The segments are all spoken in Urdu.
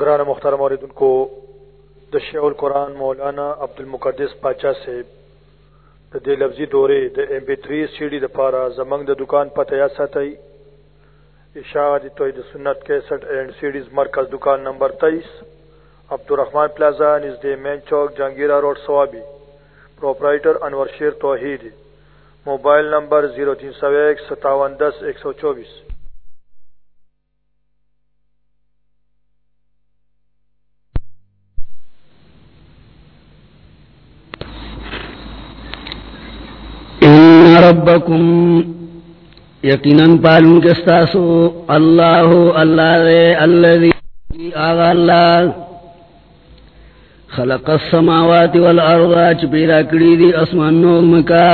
گران مختار موردن کو دشیع القرآن مولانا عبد المقدس پاچا سے دے لفظی دورے د ایم پی تھری سیڈی د پارا زمنگ د دکان پتہ یا ستائی اشاعت توحید سنت کیسٹ اینڈ سیڈیز مرکز دکان نمبر تیئیس عبدالرحمان پلازا نژد مین چوک، Jahangira road, Swabi proprietor Anwar Sher Tauheed, mobile number zero تین سو ایک، ستاون دس، ایک سو چوبیس۔ ربکم، یقینا پالون کستاسو اللہ اللہ دے، اللذی، آغا اللہ، خلق السماوات والارض چپیرا کری دی اسمان نومکا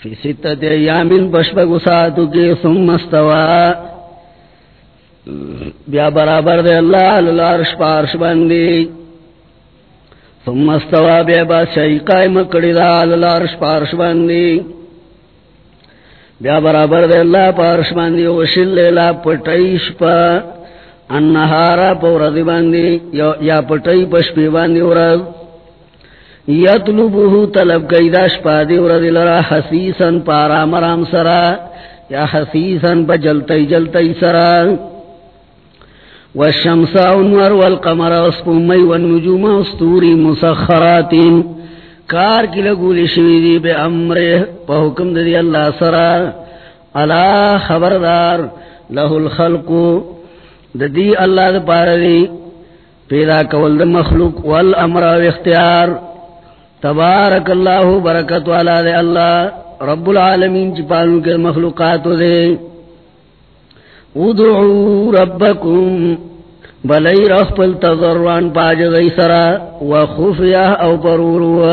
فی ستت ایامین پشپک ساتو کے ثم استوا۔ بیا برابر دے اللہ اللہ عرش پارش بندی ثم استوا، بیا بادشاہی قائم کڑی دا، اللہ عرش پارش بندی بیا برابر دے اللہ پارش باندی وشل لیلا پتائیش پا انہارا پا ورد باندی یا پتائی پشپی باندی ورد یطلبوہو طلب قیداش پا دی ورد لرا حسیسا پارا مرام سرا. یا حسیسا پا جلتی جلتی سرا. والشمس انور والقمر اسپومی والنجوم استوری مسخراتین. کار کی لگولی شویدی بے امرے، پا حکم دی اللہ سرا۔ علا خبردار لہ الخلقو دی اللہ دا پاردی پیدا کول دا مخلوق والامر و اختیار۔ تبارک اللہ، برکت والا دے اللہ۔ رب العالمین چی پالن کے مخلوقات دے۔ ادعو ربکم، بلی رخپل تضروان پاج غی سرا۔ و او پرورو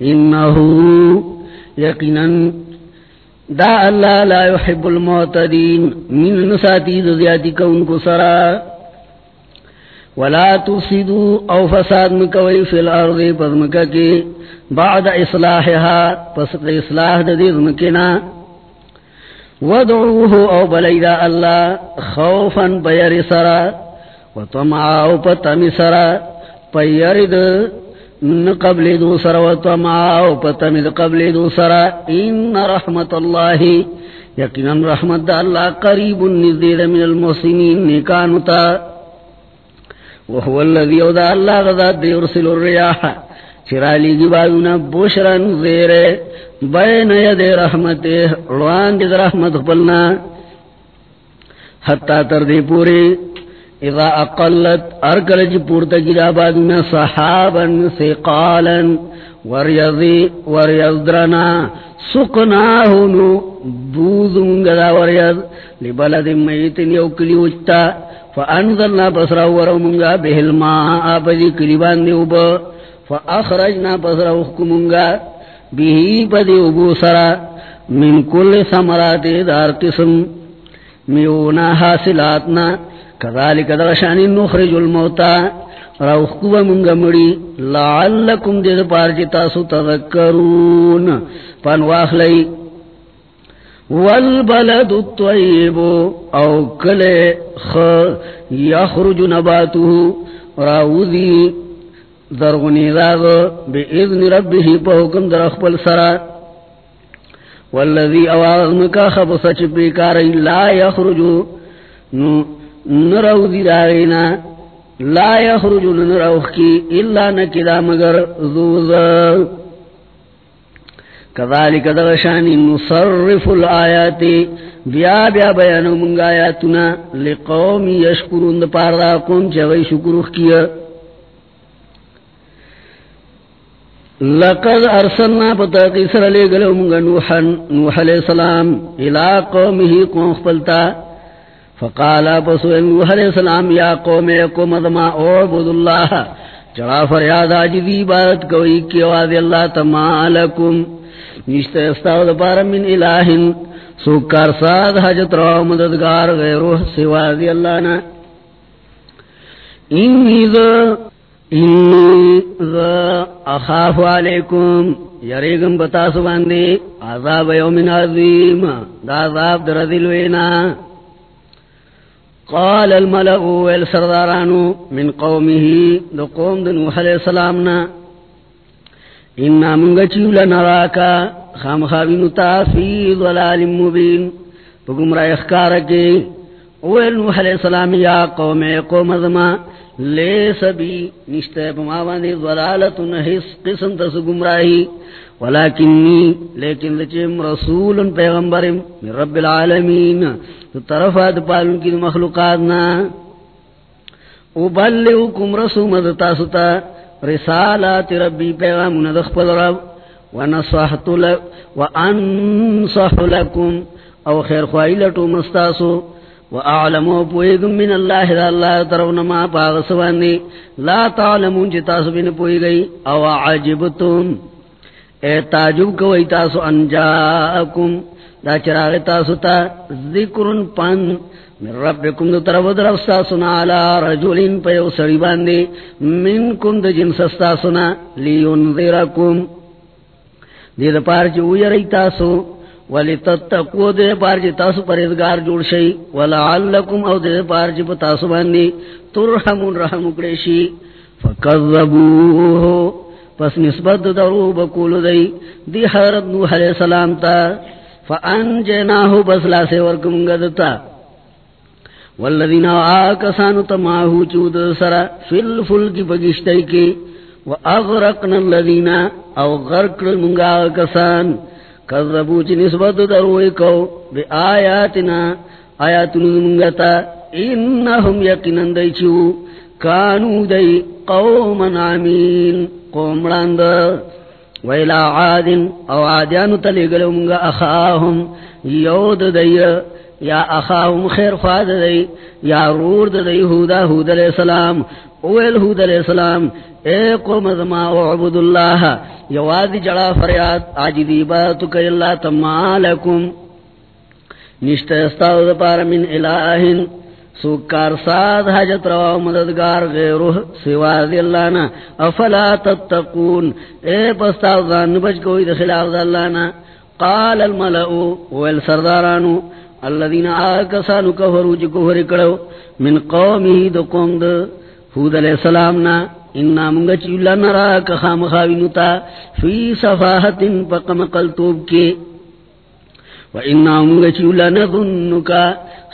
انہو یقینا دا اللہ لا يحب المعتدین. من نساتی زیادی کون کو سرا. ولا تفسدو او فساد مکوی فی الارض پس مکا بعد اصلاحها پس اصلاح دا دید مکنا ودعوه او بلیدا اللہ خوفا بیر سرا. و طمعاو پتمی سرا. پیرد قبل دو سرا و طمعاو پتمی قبل دو سرا ان رحمت اللہ یقینا رحمت دا اللہ قریب نزدید من المحسنین نکانتا وهو الذي يودع الله غذات يرسل الرياح چرالی گی بایونا بوشرن زیرے بین ید رحمت روان دید رحمت خپلنا حتی تردی پوری اذا اقلت ارکل پورتا کی جابادونا صحابا سقالا وریضی وریضدرنا سقناہنو بوزنگا دا وریض لبلد میتن یوکلی وچتا فانزلنا بسرا ورمونگا بہل ماہ آپا کلیبان دیوبا فاخرجنا پسرا اخکمونگا بیہی پدی ابو سرا من کل سمرات دار قسم میونا حاصلاتنا کذالک درشانی نخرج الموتا را اخکو منگا مڑی لعلکم دید پار پارجتا سو تذکرون. پانواخ لئی والبلد الطیب او کلے خ یخرج نباتو راوذی درغنی داغ بی اذن ربی پا حکم در اخپل سرا والذی اواغ مکا خبص چپی کاری لا یخرجو نو نروذی داغینا لا یخرجو نروخ کی الا نکدا مگر زوزا کذالک دغشانی نصرف الآیاتی بیا بیا بیانو منگا آیاتنا لقومی یشکرون دا پاردا قوم چغی شکروخ کیا لقد ارسلنا پتا قیسر لے گلو منگا نوحا نوح علیہ السلام الى قومه قوم خپلتا فقالا پسو نوح علیہ السلام، یا قوم اکم ادما اعبد اللہ چڑا فریاد آجدی عبادت کوئی کیواد اللہ تمالکم نشتہ استاو دپارا من الہن سوکار ساد حجت رو مددگار غیرو سوا دی اللہ نا۔ انی ذا انی ذا اخاف علیکم، یریگم بتاسو باندی عذاب یومن عظیم، دا عذاب در دلوینا قال الملأ والسردارانو من قومه، دو قوم دو نوح علیہ السلامنا انا منگا چیولا نراکا خام خوابینو تا فی ضلال مبین پا را اخکارکی اویل نوح علیہ السلام، یا قوم قوم ازما لیس بی نشتے پا ماواندی ضلالتن حس، قسم تس گمراہی ولکنی لیکن لچم رسول پیغمبر من رب العالمین، تو طرفات پالن کی مخلوقاتنا ابلغکم رسومت تاستا رسالات ربی پیغام ندخ پل رب، ونصحت لک وانصح لکم، او خیر خواہی لٹو مستاسو واعلمو پوئیگم من اللہ، دا اللہ ترون ما پاغسواندی لا تعلمون چی تاسو بین پوئی گئی، او عجبتون اے تاجب کوئی تاسو انجاکم، دا چراغ تاسو تا ذکرن پان من ربکم دو طرف درف ساسونا علا رجولین پیو سڑی باندے منکم دا جنس ساسونا لینذرکم دید پارچ اویری تاسو ولی تتقو دید پارچ تاسو پریدگار جوڑ شئی ولعلکم، او دید پارچ پتاسو باندے ترحمون رحم اکڑیشی فکذبوہو پس نسبت درو بکول دی. دی حضرت نوح علیہ السلام تا. فانجناہو بس لا سے ورکم گدتا والذین آکسانو تماہو چود سرا. فی الفلک پگشتی کی. و اغرقنا الذین او غرق منگا آکسان. کذبو چی نسبت دروی کو. بی آیاتنا. آیاتنا منگتا انہم یقنن دی چو کانو دی قوم قوما عمین قومڑاند ویلا عادن او عادیانو تلیگلو منگا اخاهم. یود دی، یا اخاهم خیر خواد دی، یا رور دی حودا حود علیہ السلام. اویل حود علیہ السلام، اے قوم ازما وعبد اللہ. یواد جڑا فریاد آجی باتو کئی اللہ تمالکم نشتہ استاو دپار من الہن سوکار ساد حجت روا مددگار غیروہ سوا دی اللہ نا. افلا تتقون. اے پستا ظن بچ کوئی دخلاف دی اللہ نا. قال الملعو ویل سردارانو، الذین آکسانو کفرو جی کفر کرو من قومی دو قوم دو حود علیہ السلام نا. انا منگا چی اللہ نراک خام خاوینو تا فی صفاحت پقم قلتوب کے و انا منگا چی اللہ نظنکا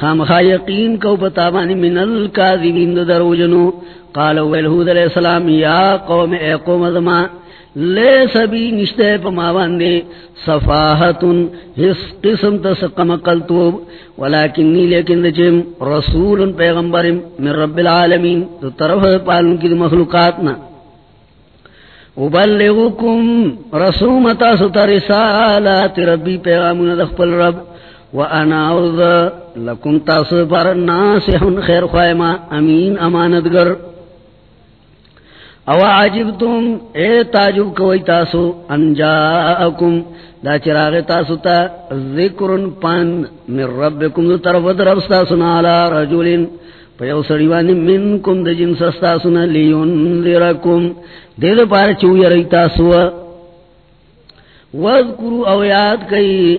خام خا یقین کو بتابانی من الكاذبین درو جنو قال ویلہود علیہ السلام یا قوم اے قوم ازما لے سبی نشتے پا ماواندے صفاحتن حس قسم تسقم قلتوب ولیکنی لیکن دچم رسول پیغمبر من رب العالمین تو طرف پالن کی مخلوقاتنا ابلغکم رسومتا ستا رسالات ربی پیغامون دخپل رب. وانا ارض لکم تاسو پر ناسح خیر خواہما امین امانتگر او عجبتم، اے تاجب کوئی تاسو انجاءکم دا چراغ تاسو تا ذکرن پان من ربکم دو طرف درب ستاسونا علا رجولین پیو سڑیوانی منکم دا جنس ستاسونا لیون ذرکم دید پار چوی رئی تاسو وذکرو او یاد کئی۔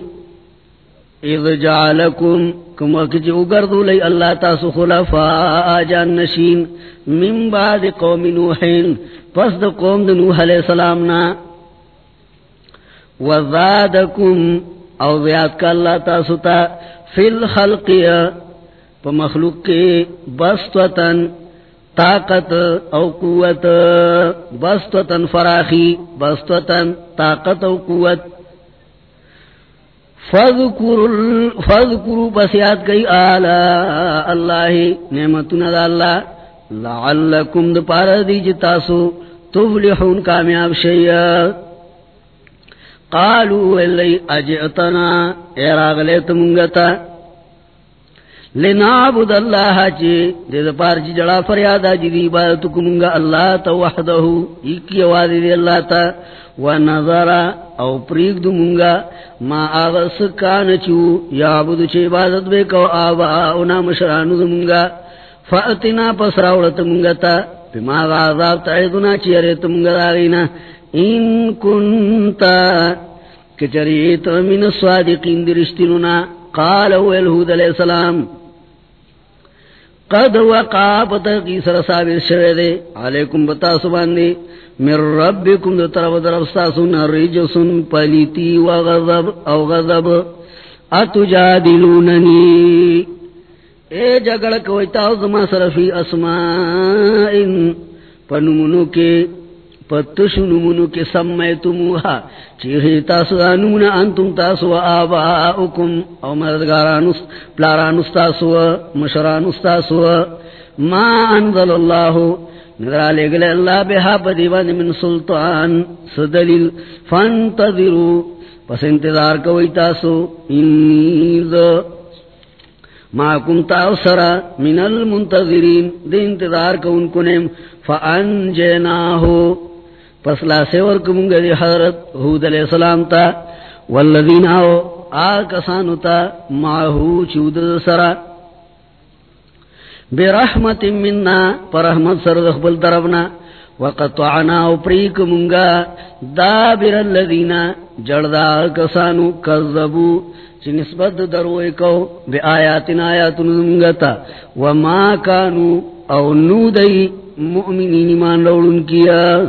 اذ جعلکم، کم وقت جو گردو لی اللہ تاسو خلفاء جان نشین۔ من بعد قوم نوحین پس دا قوم دا نوح علیہ السلامنا وزادکم، او زیاد کا اللہ تاسو تا۔ فی الخلقی پا مخلوق کے بستوتن طاقت او قوت بستوتن فراخی بستوتن طاقت او قوت. فذکرو بس یاد کئی، آلا اللہ، نعمتنا دا اللہ. لعلکم دا پارا دی جی جتاسو تفلحون کامیاب شیئا قالو اللہی اجئتنا ایراغ لیت منگتا. لنعبد اللہ چی دید پار چی جڑا فریادا جی دی عبادتو کمنگا اللہ تا وحدہو ایکی وادی دی اللہ تا، ونظر او پریگ دو منگا ما آغس کانچو یعبدو چی عبادت بے کو، آبا اونا مشرانو دو منگا فأتنا پس راولت منگا تا، بما غازاب تعیدنا چی اریت منگا داغینا ان کنتا، کچریت من الصادقین درشتنونا قال اویل حود علیہ السلام قد وقع پتقی سر ثابت شوئے دے۔ علیکم بتا سباندی من ربکم دو طرف طرف ساسون رجسن پلیتی و غضب او غضب۔ اتو جادلوننی اے جگڑ کوئی زمان صرفی اسمائن پنمونو کے پتشنمونو کے سمیتموها چیخی تاسو آنون انتم تاسو آباؤکم او مردگارانس پلارانس تاسو مشرانس تاسو ما انزل اللہ نظر آلے گلے اللہ بہا پدیبان من سلطان سدلیل فانتظرو پس انتظار کوئی تاسو انیز ما کنتا سرا من المنتظرین دی انتظار کو ان کو نیم فانجناہو پس لا سور کمونگا دی حضرت حود علیہ السلام تا، والذین آو آکسانو تا ماہو چود سرا۔ برحمت مننا پرحمت سر دخبل طرفنا۔ وقطعنا او پریک دابر اللذین، جڑدا کسانو کذبو۔ چی نسبت دروئے کو بی آیاتنا آیاتن زمگتا وما کانو، او نو دی مؤمنین ایمان روڑن کیا۔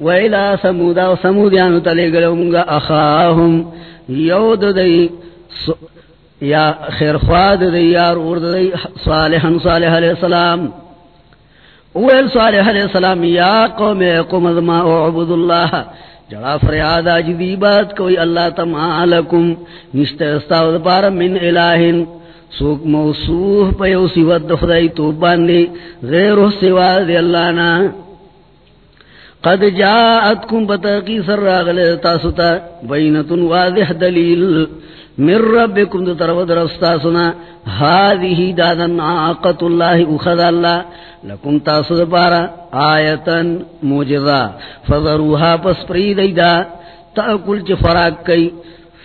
ویلا سمودا و سمودیانو تلے گلو منگا اخاهم یود دی یا خیر خواد دی یار ارد دی، صالحا صالح علیہ السلام. اویل صالح علیہ السلام، یا قوم قوم ازما اعبد اللہ. جڑا فریاد آجدی بات کوئی اللہ تمالکم نشتہ استاود پارا من الہن سوک موصوح پیو سیوت دخدائی تو باندے غیر سوا دے اللہ نا. قد جاءتکم بتاقی سر راغل تاستا بینتن واضح دلیل من ربکم دو طرف درستاسنا هذه دادن آقت اللہ اخذ اللہ لکم تاسو پارا آیتن موجزا فضروها پس پرید ایدا تاکل چی فراق کئی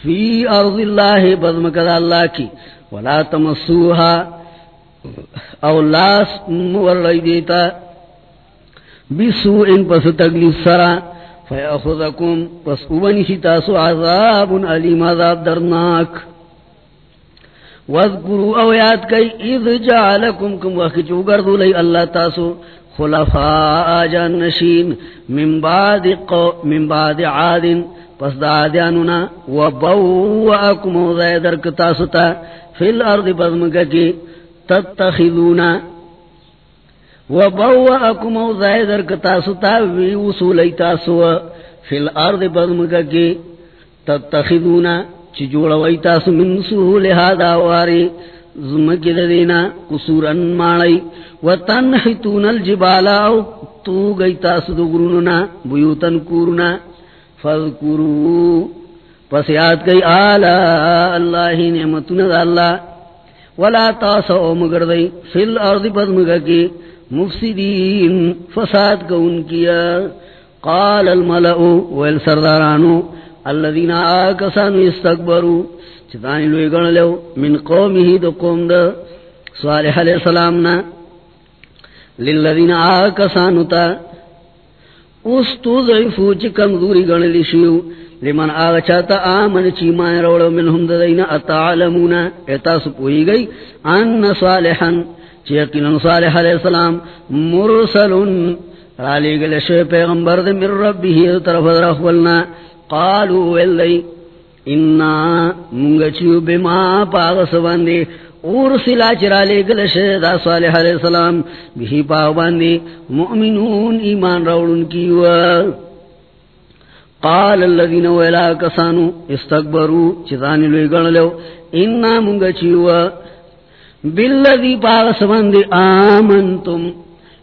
فی ارض اللہ بزمکد اللہ کی ولا تمسوها او لاس مورلی دیتا بسو ان پس تکلیف سرا فیاخذکم پس اوانشی تاسو عذاب علیم عذاب درناک. وذکروا او یاد کئی اذ جعلکم کم وقت چو گردو لئی اللہ تاسو خلفاء جان نشین من بعد, قو من بعد عاد پس دا عادیانونا وبوأکم او زیدر کتاسو تا فی الارض بزمگا کی تتخذونا وبوأکم او زیدر کتاسو تا وی تاسو فی الارض بزمگا کی تتخذونا چی جوڑا تاسو من سہول هادا واری زمکی دینا قصورن مالی و تنحتون الجبالا او تو گئی تاسو دو گروننا بیوتن کورنا فذکرو پس یاد گئی آلا اللہ نعمتنا دا اللہ ولا تاسو مگر دی فی الارض پد کی مفسدین، فساد کون کیا۔ قال الملعو ویل سردارانو الذين آكسانوا استكبروا چتانی لوی گن لو من قومه دو قوم دا، صالح علیہ السلامنا للذین آکسانو تا، اس تو استوزعفو چی کمزوری گن لشیو لمن آغا چاہتا آمن چی مائن روڑو، منہم ددین اتعلمونا ایتا سپوئی گئی، ان صالحا۔ چی یقینا صالح علیہ السلام مرسلن رالی گل شو پیغمبر دے من ربی طرف در اخولنا قالوا ولی انا منگچیو بما پاغس باندی ارسلا چرالے گلش دا صالح علیہ السلام. بھی پاغ باندی، مؤمنون ایمان روڑن کیو. قال الذین ویلا کسانو، استکبرو چیزانی لوی گن لو انا منگچیو بالذی پاغس باندی آمنتم.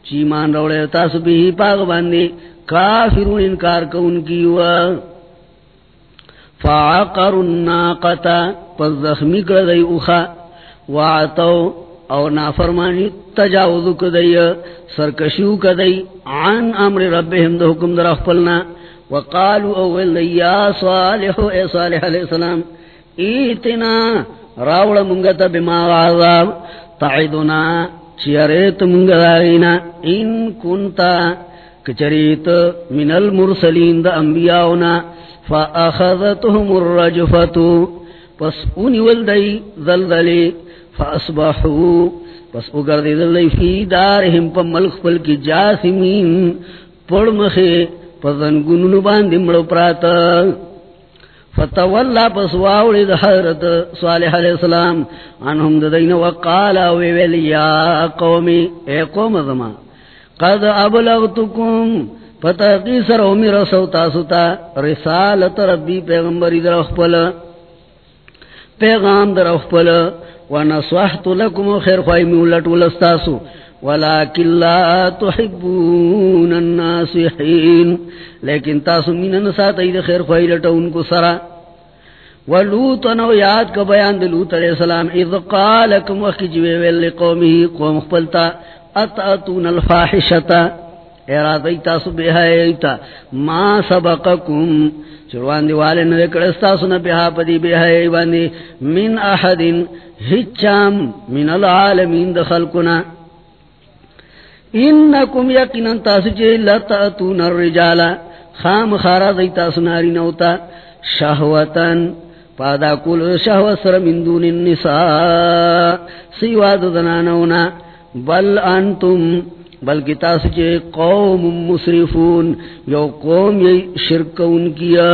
چیمان روڑے تاس بھی پاغ باندی کافرون انکار کون کیو فعقر الناقتا پس زخمی کردئی اخا وعطو او نافرمانی تجاوز کدئی سرکشو کدئی عن امر ربهم دو حکم در اخپلنا وقالو اول یا صالح، اے صالح علیہ السلام، ایتنا راوڑ منگتا بما غاظاب تعیدنا چیریت منگدائینا ان کنتا کچریت من المرسلین دا انبیاؤنا. فاخذتهم الرجفت پس اونی ولدی ذلدلی فاصبحوا پس اگر دی فی دارهم پا ملک پل کی جاسمین. پڑ مخی پا ذنگونو باندی مڑو پراتا. فتولا پس واولی دا حضرت صالح علیہ السلام عنہم دا دین وقالا ویویل یا قومی، اے قوم ذما قد ابلغتکم فتاقی سر اومی رسو تاسو تا رسالت ربی پیغمبری در اخپل پیغام در اخپل ونصحت لكم خير خواهي مولت ولستاسو. ولكن لا تحبون الناسحين لیکن تاسو من نسات اید خیر خواهی لٹا کو سرا ولوتن و یاد کا بیان دلوت علیہ السلام، اذ قالکم وقی جوے ویل قومی قوم خپلتا اتاتون الفاحشتا ارادی تاسو بیہایتا ما سبقکم؟ چروان دیوالے ندے کڑستاسو نبیہا پدی بیہای باندی من احدین؟ ہچام من العالمین دخلقنا انکم یقینا تاسو چے لتاتون الرجالا خام خارا دیتا سناری نوتا. شہوتن پادا کل شہوت سر من دون النساء. سیواد دنانونا بل انتم بلکہ تاسو چے قوم مسرفون. یو قوم یی شرکون کیا.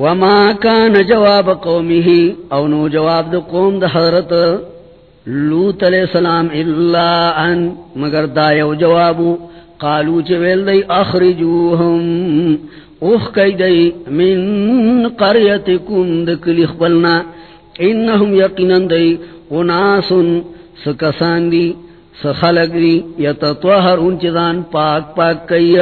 وما كان جواب قومه. او نو جواب دو قوم د حضرت لوط علیہ السلام الا ان، مگر دا یو جوابو. قالو چویل دی اخرجوهم اوخ کئی دی، من قریتکم دکلی خبلنا انہم یقینن دی اناسن سکسان دی سخلق دی یتطوہر انچدان پاک پاک کئی.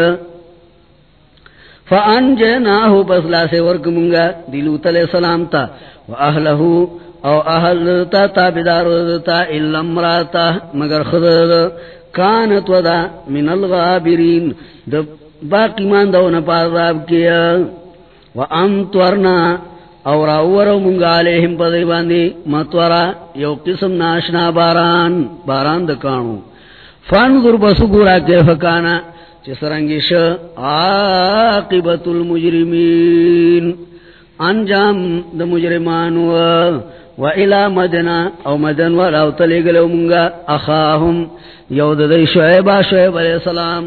فانجناہ بس لاسے ورک منگا دلوت علیہ السلام تا. و اہلہو او اہل تا تابدار تا الا امراتا، مگر خدد کانت ودا من الغابرین دا باقی مان دو نپاذاب کیا۔ و امتورنا او راورو منگا علیہم پدی باندی، متورا، یو قسم ناشنا باران باران دکانو فانظر بسو گورا کیف کانا چسرنگش عاقبت المجرمین۔ انجام د مجرمانو۔ و الى مدنا او مدن و راو تلیگلو منگا اخاهم یود دی شعیبا شعیب علیہ السلام.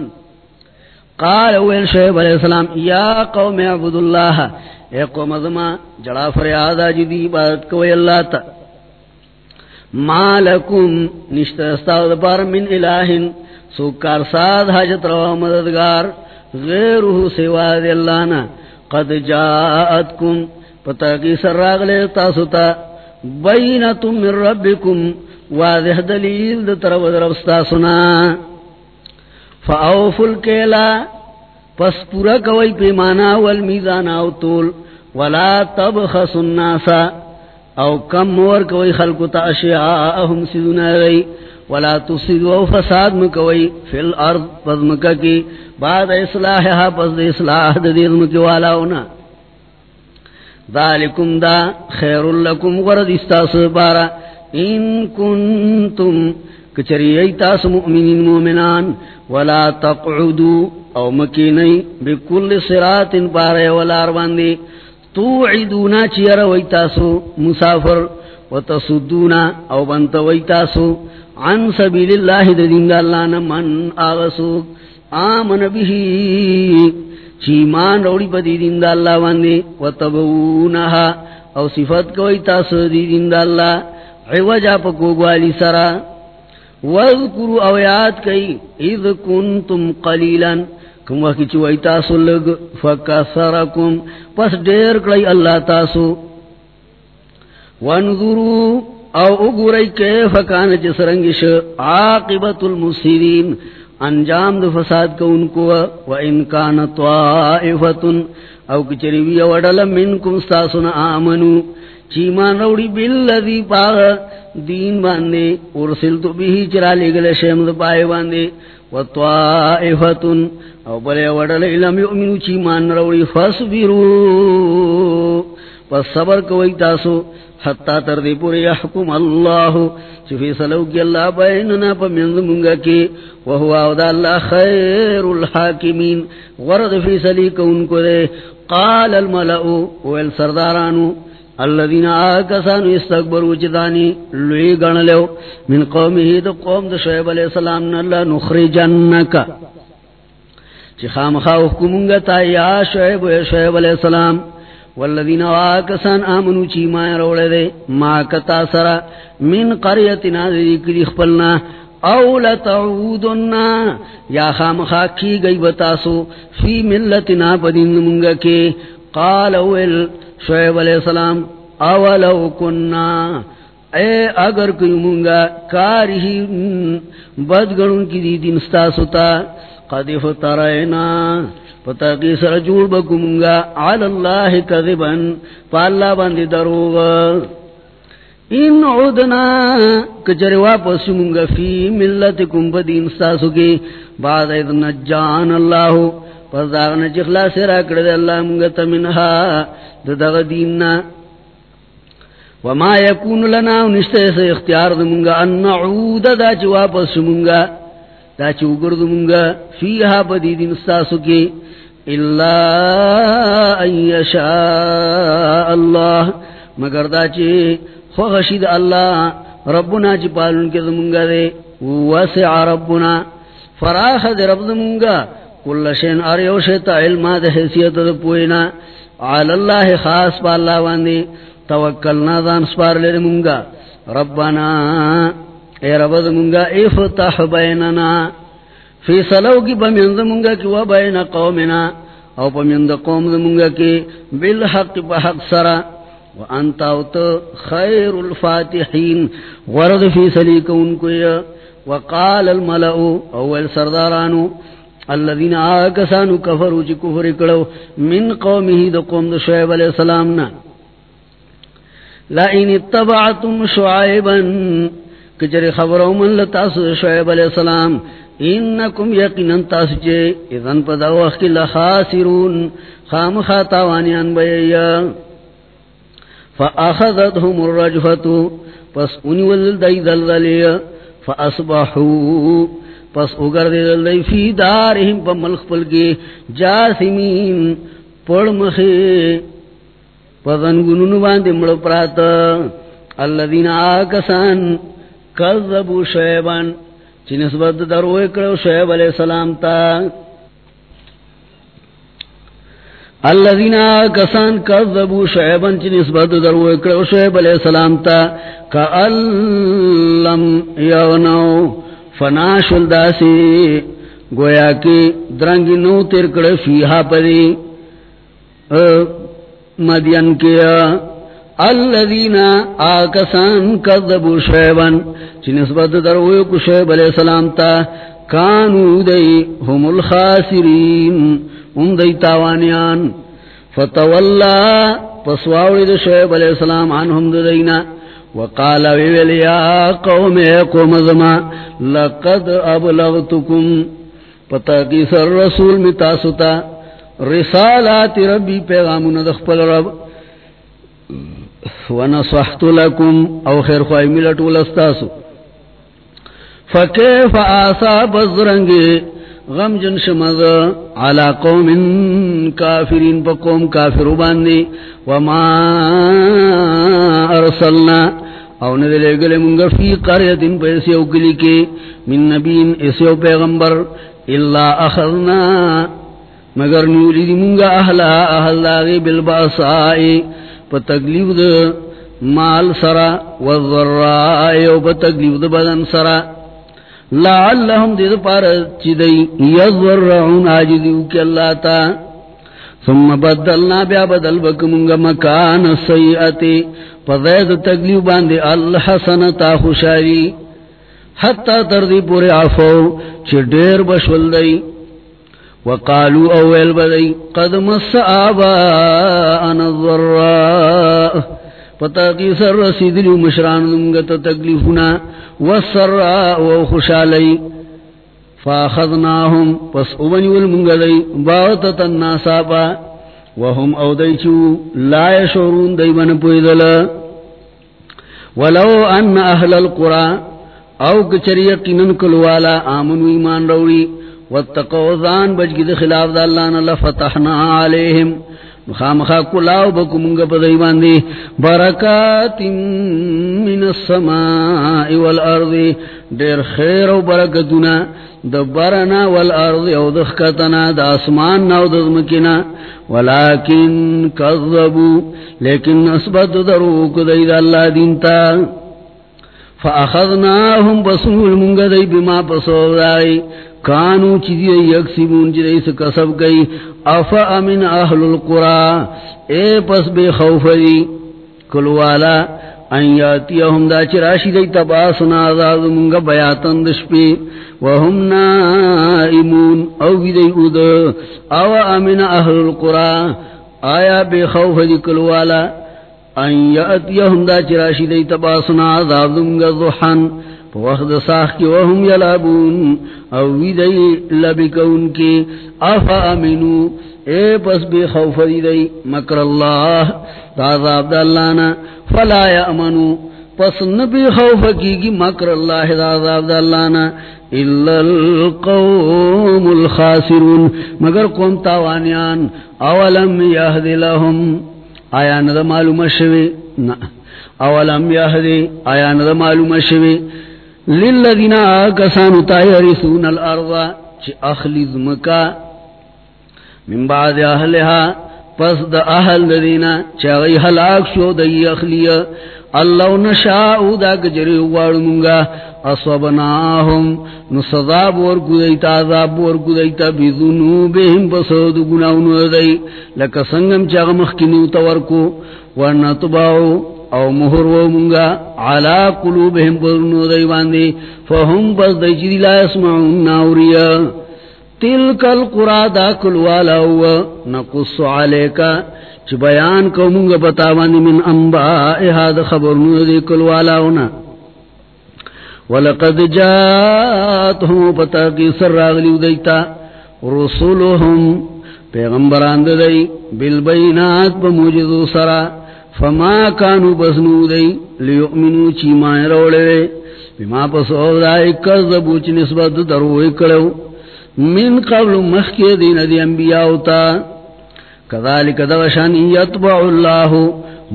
قال اویل شعیب علیہ السلام یا قوم عبد اللہ اے قوم ازما، جڑا فریادا جدی عبادت کوئی اللہ تا. ما لکم نشتستاو دپار من الہن. سوکار ساد حجت رو مددگار. غیرہ سوا دی اللہ نا. قد جاءتکم، پتا کی سر راغلے تاسوتا بینتم من ربکم واضح دلیل دی طرف درفستا سنا. فاوفو الکیلا پس پورا کوئی پیمانا والمیزان او طول. ولا تبخص الناسا او کم مور کوئی خلقتا اشیاءهم سیدنا غی. ولا تفسدوا فساد مکوئی فی الارض، پس مکہ کی. بعد اصلاحها، پس اصلاح دید مکی والاونا ذالکم دا خیر لکم غرد استاس بارا ان کنتم کچری ایتاس مؤمنین مومنان، ولا تقعدو او مکینی بکل صراط بارا والار باندی توعدونا چیر ویتاسو مسافر، وتصدونا او بنت ویتاسو. عن سبیل اللہ دین دا اللہ نمان آغسو. آمن بھی چیمان روڑی پا دی دین دا اللہ واندے و تبونہا او صفت کوئی تاس دین دا اللہ عوجا پا کوگوالی سرا۔ وذکرو او یاد کئی، اذ کنتم قلیلا، کم وقی چوائی تاسو لگ، فکسرکم، پس دیر کئی اللہ تاسو۔ وانظرو او اگوری کیف کان جسرنگش، عاقبت المسیرین انجام دو فساد کو ان کو و انکان طائفتن، او کچریوی وڈل منکم ستاسن آمنو. چیمان روڑی باللذی پاغ دین باندے ارسلتو بیہی چرا لگل شیمد پائے باندے. و طائفتن، او بلے وڈل علم یؤمنو، چیمان روڑی فاسبرو پس صبر کوئی تاسو حتی تردی پوری یحکم اللہ چفی سلو کی اللہ بیننا پا منز منگا کی وہو آو دا اللہ خیر الحاکمین ورد فی سلی کون کو دے قال الملعو ویل سردارانو، الذين آكسانو استكبروا جداني لوی گنلو من قومه دو قوم دو شعب علیہ السلام نالله نخرجنك چی خامخا حکمونگا تا یا شعب و شعب علیہ السلام. والذین آکسان آمنو چی مایا روڑے دے، ما کتا سرا من قریتنا ذکری خپلنا، او لتعودنا یا خامخا کی گئی بتاسو، فی ملتنا پدین منگا کے، قال اول شعب علیہ السلام، اولو کننا، اے اگر کوئی منگا کاری بدگرن کی دی دین ستاسو تا قدف ترائنا پتا کی سر جوڑ بکمگا علی اللہ کذبن پا اللہ باندی دروغ. ان عدنا کچر واپس منگا فی ملتکم بدین ستاسو کی بعد اذ نجان اللہ پس داغنا چخلا سرا کرد اللہ منگا تمنہا ددغ دیننا وما یکون لنا نشتے سے اختیار دمونگا ان نعود دا چی واپس منگا دا چی اگرد منگا فیہا پدی دین ستاسو کی اللہ ان یشاء اللہ مگر دا چی خوغشید اللہ ربنا چی پالن کے دمونگا دے وسع ربنا. فراخ دے رب دمونگا کل شین آریو شیطا علمہ دے حیثیت دے پوئینا علی اللہ خاص پا اللہ واندی توکلنا دان سپار لے مونگا ربنا. اے رب مونگا افتح بیننا، فی صلو کی پمیند مونگا کی و بین قومنا، او پمیند قوم مونگا کی بالحق بحق سرا وانتا اوتا خیر الفاتحین، ورد فی سلیک انکو یا وقال الملعو اول سردارانو الذين آكسانو كفروا چی کفر اکڑو، من قومه دا قوم دا شعب علیہ السلامنا. لئن اتبعتم شعيبا کجر خبرو من لتاسو شعیب علیہ السلام، انکم یقینن تاسو چے اذن پا دا وقت لخاسرون خام خاتاوانیان بیئیا فاخذتهم الرجفتو پس انی ولل دی دلدلی فاصبحو پس اگر دی دلدلی فی دارهم پا ملخ پلگی جاسمین پڑمخی پدن گنون باندې مړ پرات الذين آکسان کذبوا شعيبا چې نسبت درو کړو شعیب علیہ السلام ته الذين آکسان کذبوا شعيبا چې نسبت درو کړو شعیب علیہ السلام ته کألم یونو فناشل داسی گویا کی درنگی نو تیر کڑے فیہا پدی مدین کیا. الذین آکسان کذبو شعبن چی نسبت درویو کو شعب علیہ السلام تا کانو دی هم الخاسرین. ام دی تاوانیان. فتولا پسواوی دی شعب علیہ السلام عنہم دینا. وقال ویویل یا قوم، اے قوم زما، لقد ابلغتکم. پتا کی سر رسول می تاستا رسالات ربی پیغامون دخپل رب. ونصحت لکم او خیر خواهی ملتو لستاسو فکیف آسا بزرنگی غم جن شمد علا قوم کافرین، پا قوم کافرو باندی. وما ارسلنا، او ندلے گلے منگا فی قریتن، پا اسیو کلی کے من نبین اسیو پیغمبر اللہ اخذنا. مگر نولی دی منگا اہلا، اہل داغی بالباسائی. پا تکلیف دا مال سرا والذرائی و پا تکلیف دا بدن سرا. لعلہم دید پارا چی دی یذرعون آجدیو کی اللہ تا. ثم بدلنا بیا بدل بکمونگا مکان سیئتی. پا دید تکلیف باندے الحسنتا خوشاری. حتی تردی پورے عفو چی دیر بشول دی. وقالوا اول بدی قد مس آباءنا الضراء پتا کی سر رسیدلی مشران دنگتا تکلیفنا والسراء و خوشالی فاخذناهم پس اوبنی والمنگلی باغتتا ناسابا وهم او دیچو لا يشعرون دیبن پویدل ولو ان اہل القرآن او کچری یقینن کلوالا آمنو ایمان روڑی واتقو ذان بجگی دی خلاف دا اللہ نا لفتحنا علیہم. خامخا کلاو بکو منگا پا دیوان دی. برکات من السماء والارض. دیر خیر و برکتنا دا برنا والارض او دخکتنا دا اسمان ناو دزمکنا ولیکن کذبو. لیکن نسبت دروک دید اللہ دینتا فاخذناهم بسول منگا دی بما پسو دائی. کانو چیزی یکسیبون چیزی جی سے کسب گئی۔ افا امن اہل القرآن اے پس بے خوف دی۔ کلوالا۔ ان یاتیہم دا چراشی دی تباسنا آزاد منگا بیاتن دشپی۔ وهم نائمون۔ او دی اد او امن اہل القرآن آیا بے خوف دی کلوالا۔ ان یاتیہم دا چراشی دی تباسنا آزاد منگا ضحن وقت ساخ کی وهم یلابون او ویدئی لبکون کی، افا امنو اے پس بے خوف دیدئی مکر اللہ دعذاب دا اللہ نا، فلا یامنو پس نبی خوف کی گی، مکر اللہ دعذاب دا اللہ نا، الا القوم الخاسرون، مگر قوم تاوانیان، اولم یهد لهم آیا ندہ معلوم شوی؟ نا اولم یهد آیا ندہ معلوم شوی؟ للذین آکسانو تایرسون الارض چی اخلی زمکا، من بعد اہلها پس دا اہل دینا چی اغی حلاک شو دی اخلی اللہ نشاؤ دا کجری وار منگا اصوبناہم نصداب ورکو دیتا، عذاب ورکو دیتا بذنوبهم پسود گناونو دی لکا سنگم چی اغمخ کنیو تورکو ورنطباؤ او مہر و منگا علا قلوبهم برنو دیوان دی فهم بس دی چی لا اسمعون ناوریا۔ تلک القرآ دا کلوالا ہوا، نقص علیکا، چی بیان کو منگا بتاوانی من انبائها دا خبرنو دی کلوالا ہونا۔ ولقد جاتهم پتا کی سر راغلیو دیتا رسولهم پیغمبران دی بالبینات بموجدو سرا۔ فما کانو بسنو دی لیؤمنو چی مائن روڑے دے بما پسو دائی کذبو چی نسبت دروئی کرو من قبل مخی دین دی انبیاء تا۔ کذالک دوشان یتبع اللہ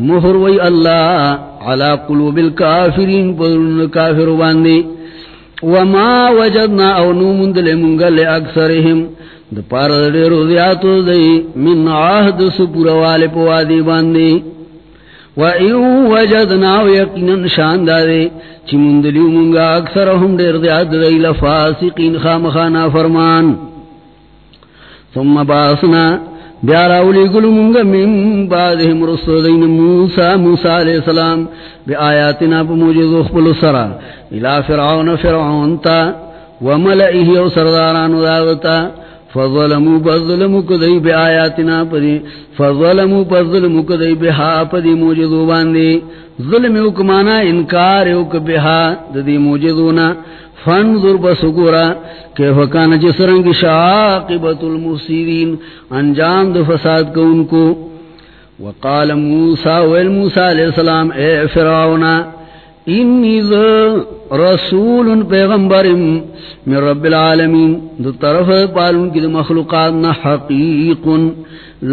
مہر وی اللہ علا قلوب الكافرین پدرن کافر باندی وما وجدنا او نومند لمنگل اکثرهم د پار دیرو دیاتو دی من عہد سپور والے پوادی باندی وَإِن وَجَدْنَا شَانْدَارِ چی مندلیو منگا دیر دیاد خامخانا فرمان۔ ثم باسنا گلو منگا من بعدهم رسول دین موسیٰ موسیٰ علیہ السلام، بی آیاتنا پا موجز اخبر سرا۔ الى فرعون فرعون تا وملئیه و سرداران داغتا فظلموا بظلموا کدی بی آیاتنا پدی، فظلموا بظلموا کدی بها پدی موجزو باندی۔ ظلم کمانا انکار اوک بها ددی موجزونا۔ فانظر بسگورا کہ فکان جسرنگ شاقبت المفسدین انجام دو فساد کو ان کو وقال موسیٰ والموسیٰ علیہ السلام، اے فرعونا انی ذا رسول پیغمبر من رب العالمین. دو طرف پالون کی دو مخلوقات حقیق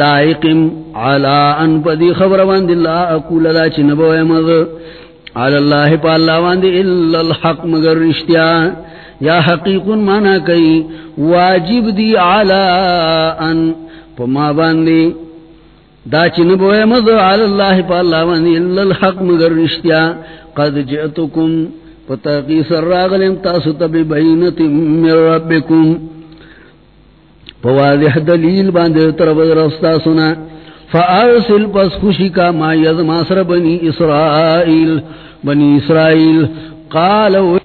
لائق علا ان پدی خبر باند اللہ اکول لا چنبو امد علا اللہ پا اللہ باند اللہ الحق مگر رشتیا. یا حقیق مانا کئی واجب دی علا ان. پا ما باندی دا چنبو امد علا اللہ پا اللہ باند اللہ الحق مگر رشتیا. قد جئتكم فتاقی سر راغلیم تاسو تبی بینت من ربکم فواضح دلیل باندے طرف رفتا سنا فارسل پس خوشی کا ما ید ماسر بنی اسرائیل بنی اسرائیل قالو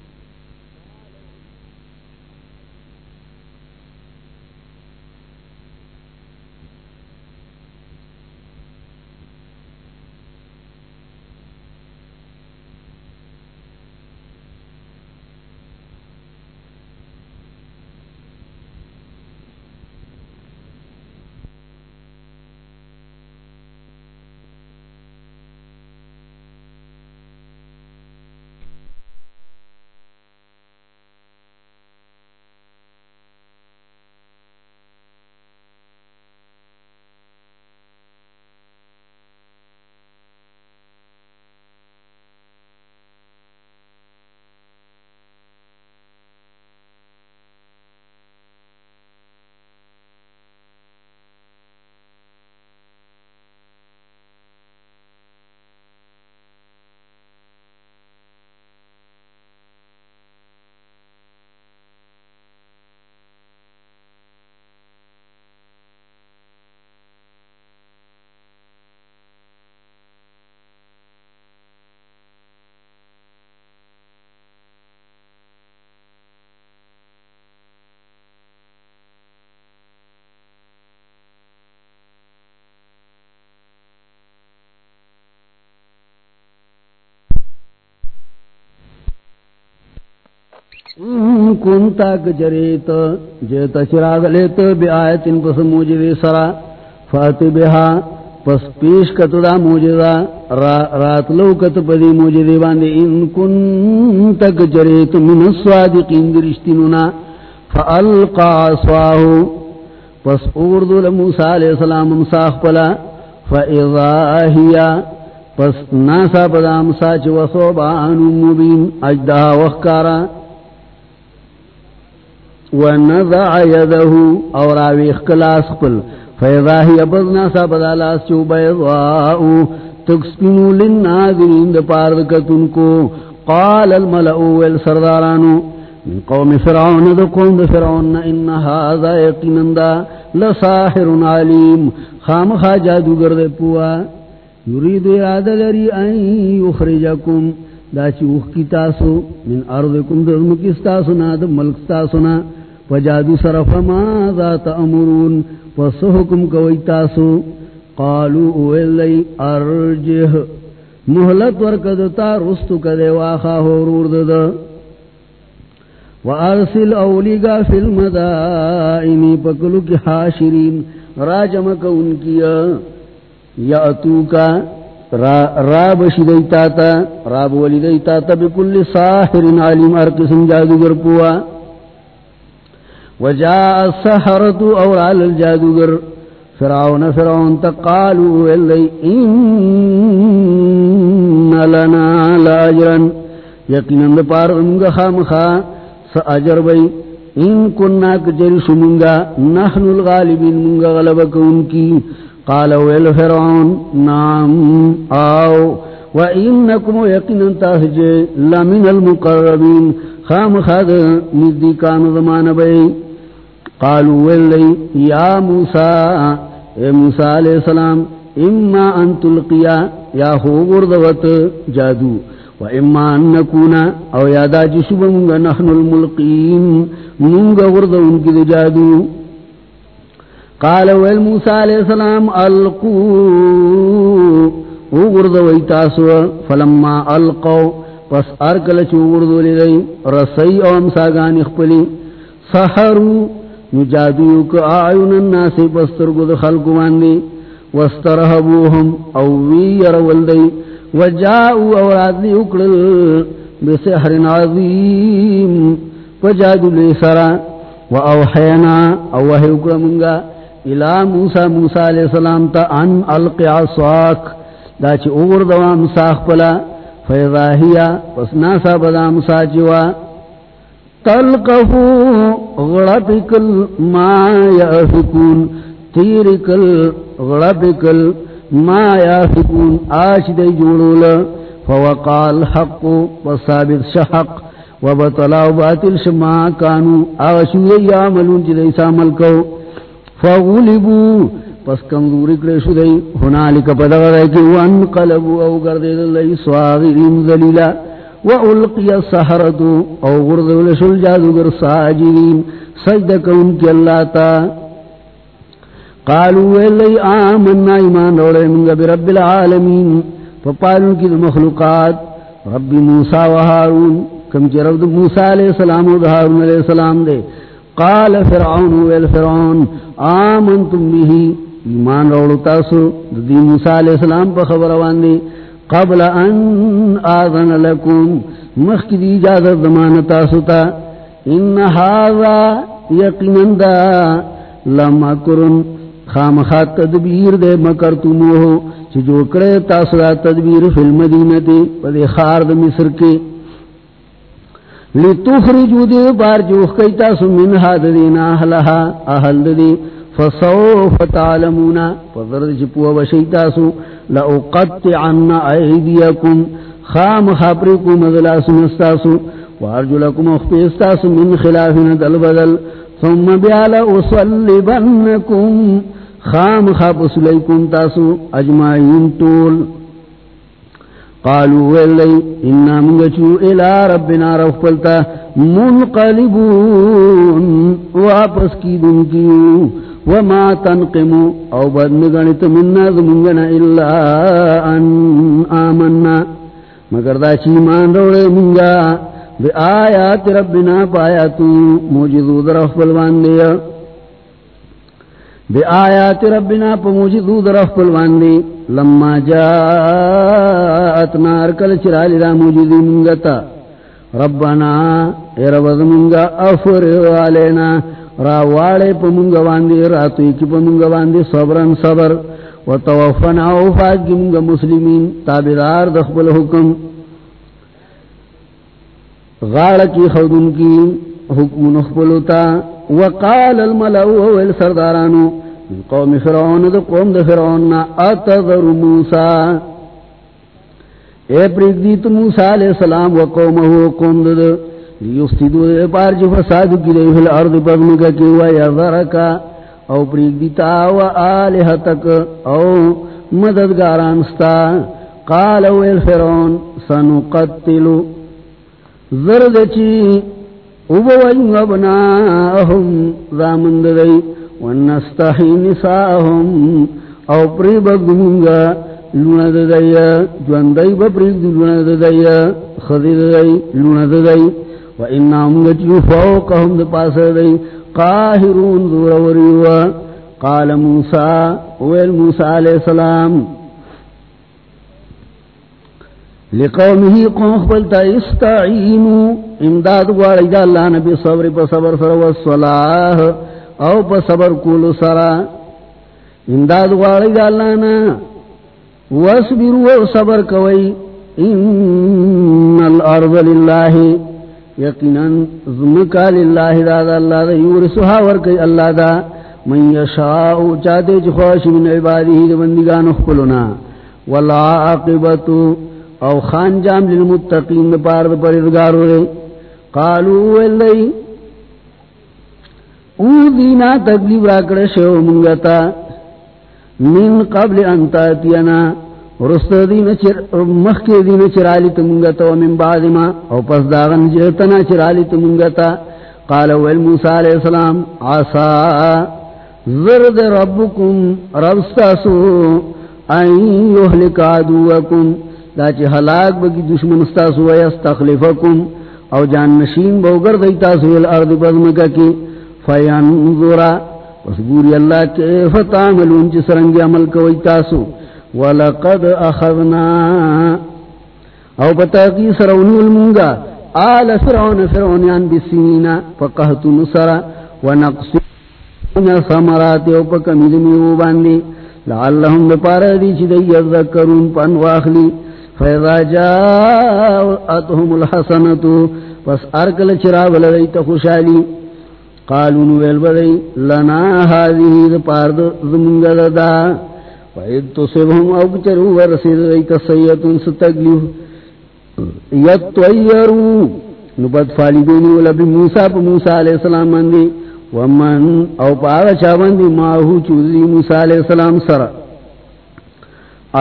ان کنتا کجریت جیتا چراغ لیت، بی آیتن پس موجد سرا، فاتی بها پس پیش کت دا موجد رات لو کت پدی موجد باندی ان کنتا کجریت من السوادقین درشتننا فالقا عصواہو پس اردو لموسیٰ علیہ السلام مساخ پلا فاذا ہیا، پس ناسا پدا مساچ وصوبان مبین اجدہ وخکارا ونضع يده اور آوی اخلاص قل فیضا ہی ابضنا سا بدالاس چو بیضاؤ تکسپنو للناظرین دا پاردکتن کو. قال الملعو والسردارانو من قوم فرعون دا قوم دا فرعون ان هذا یقینن دا لساحر علیم خام خا جادو گرد پوا. یرید ارادہ لری ان یخرجکم. دا چوخ کی تاسو. من ارضکم دا مکستاسو نا دا ملکستاسو نا. وجادو صرف ما ذات امرون وصحكم کوئتاسو قالو اولی ارجه محلت ورکدتا رستو کدے واخا حرور دد. وارسل اولیگا فی المدائنی پکلو کی حاشرین. راجمک ان کی یعتو کا راب شدیتا تا راب ولیدیتا تا بکل ساحر علیم ارکسن جادوگر پوا. وجاء السحرة اور على الجادوگر فرعون فرعون تقالوا اللي إن لنا لاجرا يقينا لپار انگا خامخا سأجر بي. إن كنا كجرش منگا نحن الغالبين منگا غلبك انكي قال ويل فرعون، نعم، آو. وإنكم يقينا تهجي لمن المقربين. خامخا نزدی کان زمان بئی قالوا ولی یا موسیٰ، اے موسیٰ علیہ السلام، اما ان تلقیا، یا ہو گردوت، جادو، و اما ان نکونا، او یادا جسوب جی منگا نحن الملقین منگا گردو ان کی جادو. قال ویل موسیٰ علیہ السلام، القو، او گردو ایتاسو فلما القو، پس ارکل چو گردو لی رسی او امساگان اخپلی، سحرو نجادیو کو آیون الناس بستر گد خلق واندی وسترہبوہم او ویر والدی وجاؤ اورادی اکڑل بسحر عظیم وجادو لی سرا. و اوحینا اوحی اکڑ منگا الى موسیٰ موسیٰ علیہ السلام تا ان القی عصواک دا چی اوور دوام ساخ پلا فیضاہیا پس ناسا بدا مساچوا تلقفو غڑپکل ما یافکون تیرکل غڑپکل ما یافکون آش دی جوڑول، فوقال حق وصابت شحق وبطلاو باطل شما کانو، آشو یعملون چی دیسا ملکو فغلبو، پس کمزوری کرشو دی ہنالک پدغر کی، وانقلبو، او گردی دی سواغرین ذلیلہ. وَأُلْقِيَ السَّحَرَةُ، او غرد ولشل جادوگر ساجرین سجد کون کی اللہ تا۔ قالوا ویلی آمنا ایمان روڑے منگا برب العالمین فپالن کی مخلوقات؟ رب موسیٰ و حارون کم چی رب موسیٰ علیہ السلام و حارون علیہ السلام دے۔ قال فرعون ویل فرعون، آمنتم بھی ایمان روڑو تاسو دی موسیٰ علیہ السلام پا خبر واندے قبل ان آذن لکم. مخی دی اجازت زمانتا ستا ان هذا یقینن دا لمکرن خامخات تدبیر دے مکر مکرتموہو چی جو کرے تاسرا تدبیر فی المدینہ المدینتی پدے خارد مصر کے لتخرجو دے بار جوخ کئی تاسو من حاد دینا اہلہا اہل دی فسوف تعلمونا فضرد چپوا بشی تاسو. لأقطعن أيديكم. خام خابركم مذلاس مستاسو وارجلكم اخبستاس من خلافنا دل بدل. ثم بيال أصلبنكم. خام خاب سليكم تاسو أجمعين طول. قالوا ولي إنا منجشو إلى ربنا رفلتا منقلبون واپس کی دن کیو وما تنقمو او بدن گنت مننا زمنگنا الا ان آمنا مگر دا چی مان روڑے منگا بی آیات ربنا پایاتو موجزو در افبل باندی بی آیات ربنا پا موجزو در افبل باندی لما جاءتنا ارکل چرالی را موجزی منگتا ربنا اے منگا افرغ علینا. را والے پا منگا باندی راتوی کی پا منگا باندی، صبرن صبر. و توفنا اوفاق کی منگا مسلمین، تابدار دخبل حکم. غاڑ کی خودن کی حکم نخبلتا وقال الملو والسردارانو قوم فرعون دا قوم دا فرعون اتذر موسیٰ. اے پریک دیت موسیٰ علیہ السلام و قومہو قوم دا دا دے پار جو فساد کی دے فی الارض پزمکا کی و یذرکا او پریک و آلہتک او مددگارانستا قالو الفرعون سنقتلو زرد چی او اوبوین ابناهم زامند دی. ونستحی نساهم او پریب گمونگا لوند دی جواندی با پریب لوند دی خدید دی لوند دی و انا امگتی فوقهم دی پاس دی قاہرون زور وریوا قال موسیٰ اویل موسیٰ علیہ السلام، لقومه قوم خبلتا استعینو امداد واری دا اللہ نبی صبر پا صبر سر والصلاح او پا صبر کولو سرا امداد واری دا اللہ نا واسبرو او صبر کوئی ان الارض للہ. یقینا زمکا للہ دا دا اللہ دا. یورسوها ورکی اللہ دا. من یشاؤ چاہتے چخوش من عبادی دا بندگان اخبلنا والعاقبتو او خان جام للمتقین پار دا پردگارو رے قالو واللئی او دینا تکلیب راکڑ شو منگتا من قبل انتاتینا رست دین چر مخی دین چرالی تمنگتا ومن بعد ما، او پس داغن جرتنا چرالی تمنگتا قال قالو والموسیٰ علیہ السلام عصا زرد ربکم ربستاسو این یحلک عدوکم۔ دا چی حلاک بکی دشمن استاسو و یستخلفکم او جان نشین بوگر دیتاسو الارض بزمکا کی۔ فینظرا پس گوری اللہ کیف تعملون چی سرنگی عمل کوئی تاسو. ولقد اخذنا او پتاکی سرونی المونگا. آل فرعون فرعونیان بسینینا فقہتو نصرا ونقصی ثمرات او پکمیدنیو باندی. لعلهم بپاردی چی دی یذکرون پن واخلی. فیضا جاءتهم الحسنتو پس ارکل چراب لدیت خوشالی. قالون ویل بدی، لنا هذه دا پارد زمنگ دا. فید تصبهم او کچرو ورسید دیت سیتون ستگلیو. یتویرو نبت فالی بینی ولبی موسیٰ پا موسیٰ علیہ السلام مندی ومن او پاگا چاوندی ماہو چوزی موسیٰ علیہ السلام سرہ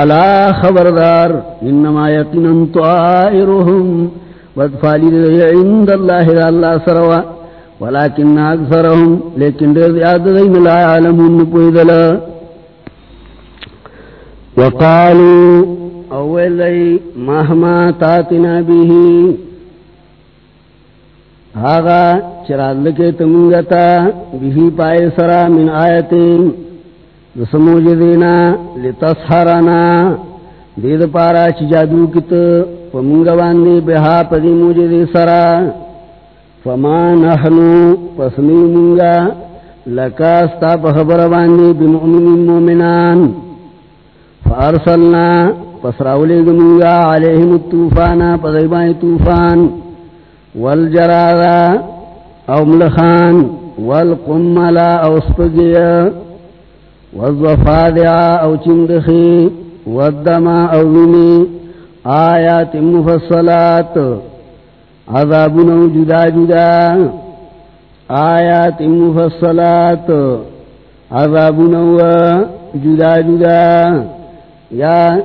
الا خبردار، انما یقینا طائرهم. بدفالی دی عند اللہ دا اللہ سروا ولیکن اکثرهم لیکن دی زیاد لا عالمون نپویدل وقالوا اولی مهما تاتنا بیهی آغا چراد لکے تمونگتا بیهی پائے سرا من آیتیں سموج دینا لتسحرنا دید پارا چی جادو کت پمونگا باندی بہا پدی موج دی سرا. فما نحنو پسنی مونگا لکاستا پخبر باندی بمؤمنین مومنان فارسلنا پسراولی گمونگا علیہم التوفانا پدیبائی توفان والجرادا او ملخان والقملا او سپگیا والضفادع او چندخی والدما او وینی. آیات مفصلات عذابنا جدا جدا. آیات مفصلات. عذابنا جدا جدا. یا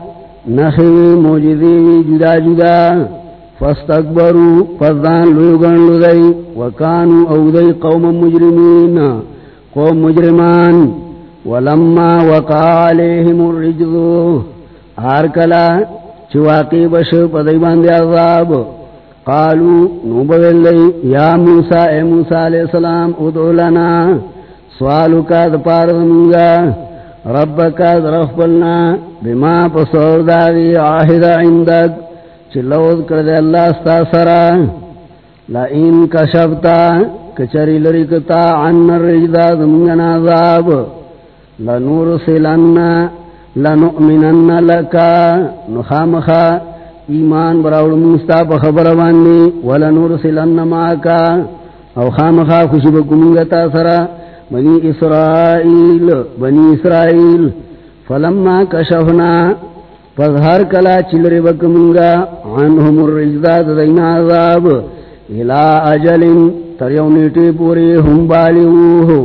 نخوی موجدی جدا جدا. فاستکبرو فردان لوگن لدی وکانو او قوم مجرمین. قوم مجرمان. ولما وقع عليهم الرجز. هر کلا چواقی بش پدی باندې عذاب. قالو نوبویلی یا موسیٰ، اے موسیٰ علیہ السلام، ادعو لنا. سوالو کا دپار دمونگا رب کا درف پلنا بما پسور داغی آہد عندک. چلوز کردے اللہ ستا سرا. لئین کشفتا، کچری لرکتا، عن الرجدہ دمونگنا عذاب لنور سلنا لنؤمنن لکا. نخامخا ایمان براؤڑ مستا خبر وانی ولا نور سلن ماکا او خامخا خوشب کمنگتا سرا، بنی اسرائیل بنی اسرائیل. فلما کشفنا فظہر کلا چلر بکمنگا عنہم الرجداد دین عذاب. الى اجل تریو نیٹے پوری ہم بالیوہو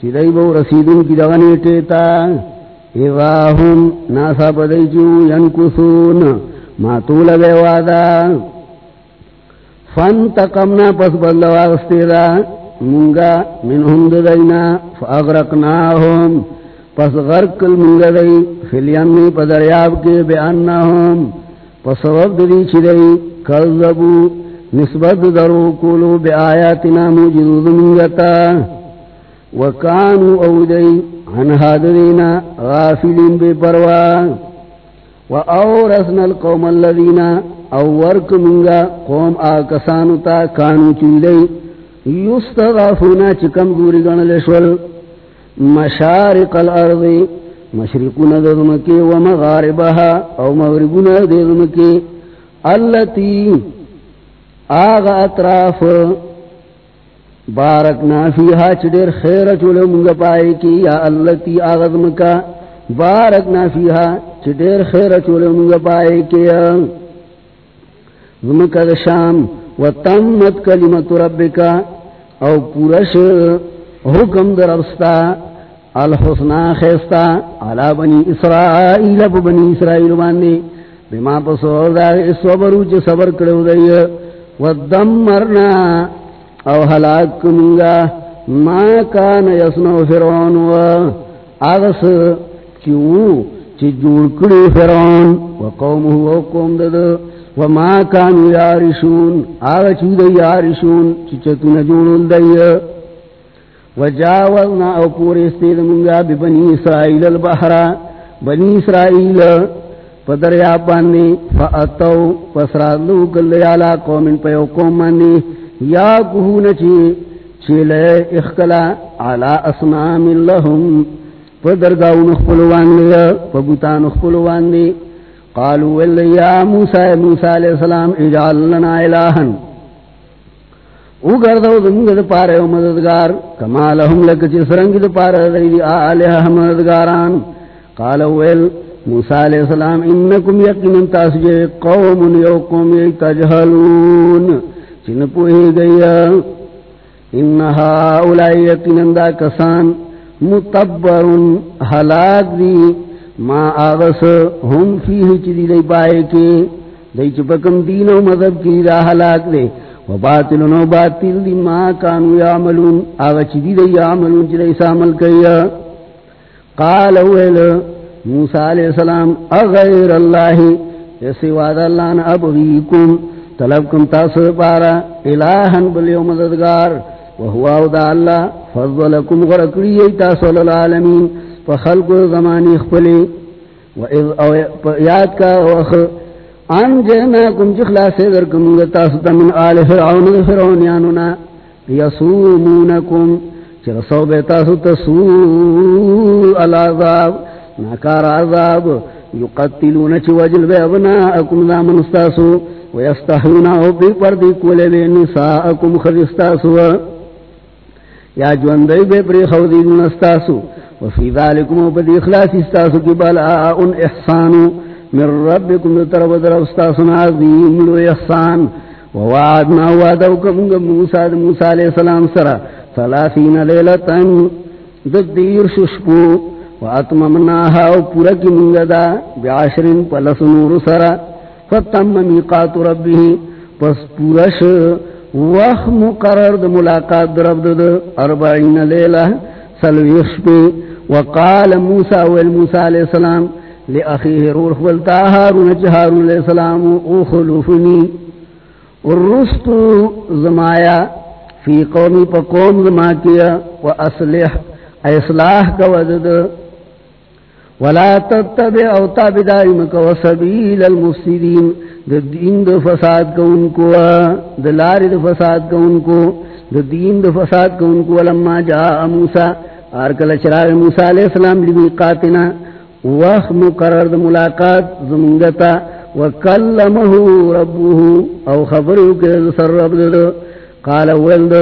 چی دیبو رسیدن کی دغنیٹے تا. اذا ہم ناسا پدیچو ینکسون. ما طول بے وادا فن تقمنا پس بدلو آغستی دا. منگا من ہم دینا فاغرقناهم. پس غرق کل منگا دی فلیمی پدریاب کے بے پس رب دی چی دی، کذبو. نسبت درو کولو بے آیاتنا موجود منگتا. وکانو او دی عن حادرینا غافلین بے پروان وَأَوْرَثْنَا الْقَوْمَ الَّذِينَ أَوْوَرْكُ مِنْغَا قوم آکسانتا کانو چندئی یستغافونا چکم گوری گنلشول مشارق الارض مشرقون ددمکی ومغاربها او مغربون ددمکی اللتی آغا اطراف بارکنا فیها چدر خیر چولو منگا پائے کی یا اللتی آغا دمکا بارکنا فیها چدیر خیر چولے منگا پائے کیا. زمکد شام و تمت کلمت ربکا، او پورش حکم در ابستا الحسنا خیستا علا بنی اسرائیل پا بنی اسرائیل باندے بما پسور دا اسوبرو چه صبر کرو دی. و دمرنا او حلاک منگا ما کان یسنو فرعون و آغس چیو چی جوڑ کڑی فرعون و قومه و قوم دد. و ما کانو یارشون. آغا چی دی یارشون؟ چی چتون جوڑن دی. و جاوزنا او پوری استید منگا بی بنی اسرائیل البحر. بنی اسرائیل پدریا پانی فأتو پسرادلو کل یالا قومن پیو قوم مانی. یا کهون چی چیلے اخکلا علا اسنام اللہم پا درگاو نخپلوان لیا پا بوتان نخپلوان دی قالو واللی یا موسیٰ موسیٰ علیہ السلام، اجعل لنا الہن او گردو دمگ دا پارے و مددگار. کما لهم لک چی سرنگ دا پارے دی آلہ مددگاران. قالو ویل موسیٰ علیہ السلام، انکم یقین تاسجے قوم یوکم تجہلون چن پوہی گئی انہا اولائی یقین دا کسان متبر حلاک دی۔ ما آغس ہم فیہ چی دی پائے کے۔ دی چپکم دین و مذہب کی دا حلاک دے۔ و باطل و باطل دی ما کانو یعملون۔ آغا چی دی دی یعملون چی دی سامل کیا قال اوہل موسیٰ علیہ السلام، اغیر اللہ جیسے وعد اللہ نا ابغیکم طلبکم تاثر پارا الہن بلیو مددگار۔ وهو دا اللہ فضلکم غرکڑی ایتا صلی اللہ علمین فخلق زمانی اخپلی یاد کا وخ ان جناکم جخلاسی درکم تاستا من آل فرعون فرعون یانونا یسومونکم چرسو بیتاسو تسوء العذاب، ناکار عذاب یقتلون چی وجل بے ابناءکم دامن استاسو ویستحونا او بی پردی کولے بے نساءکم خدستاسو یا جوندئی بے پری خودی نستاسو وفی ذالکم او بدی اخلاص استاسو کی بلاء احسانو من ربکم طرف طرف استاسو عظیم لو احسان. ووعدنا وعدوکم موسیٰ موسیٰ علیہ السلام سرا. ثلاثین لیلتن. ددیر ششپو واتممناها او پورا کی منگدا. بعشرین پلس نور سرا. فتم میقات ربه پس پورش وخ مقرر د ملاقات درب د اربعین لیلہ سلویش پی. وقال موسیٰ والموسیٰ علیہ السلام لأخیه روح والتا هارون چه علیہ السلام او خلوفنی. رستو زمایا فی قومی پا قوم زما کیا و اصلح، اصلاح کا وزد ولا تتبع او تابداری مکا و سبیل المفسدین دا دین دا فساد کا ان کو دا لار دا فساد کا ان کو دا دین دا فساد کا ان کو ولما جا موسیٰ آرکل چراغ موسیٰ علیہ السلام لبی قاتنا وقت مقرر دا ملاقات زمانگتا وکلمه ربه او خبرو کے سر رب دا قال ولد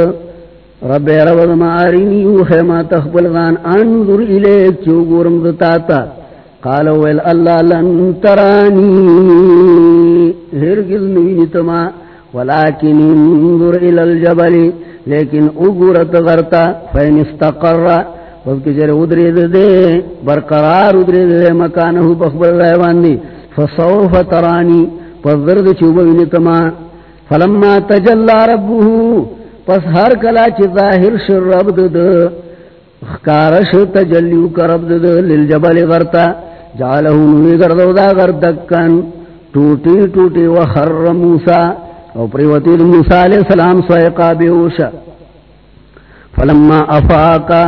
رب رب ما ارینی اوخی ما تخبل غان انظر الیک چو گورم دتاتا قال ول اللہ لن ترانی. ہرگز نوینی تما ولیکن انظر الى الجبل. لیکن اگورت غرتا فین استقر. وذ جر ادری دے. برقرار ادری دے مکانہو بخبر رہوان دی. فصوف ترانی. فضرد چوب ونتما فلما تجلى ربه پس ہر کلا چی ظاہر شر رب دد خکارش تجلیو کا رب دد للجبل غرتا، جعلہو نوی گردو دا غردکن ٹوٹی ٹوٹی وخر موسیٰ، او پریوتی موسیٰ علیہ السلام سوئقا بیوشا فلما افاقا،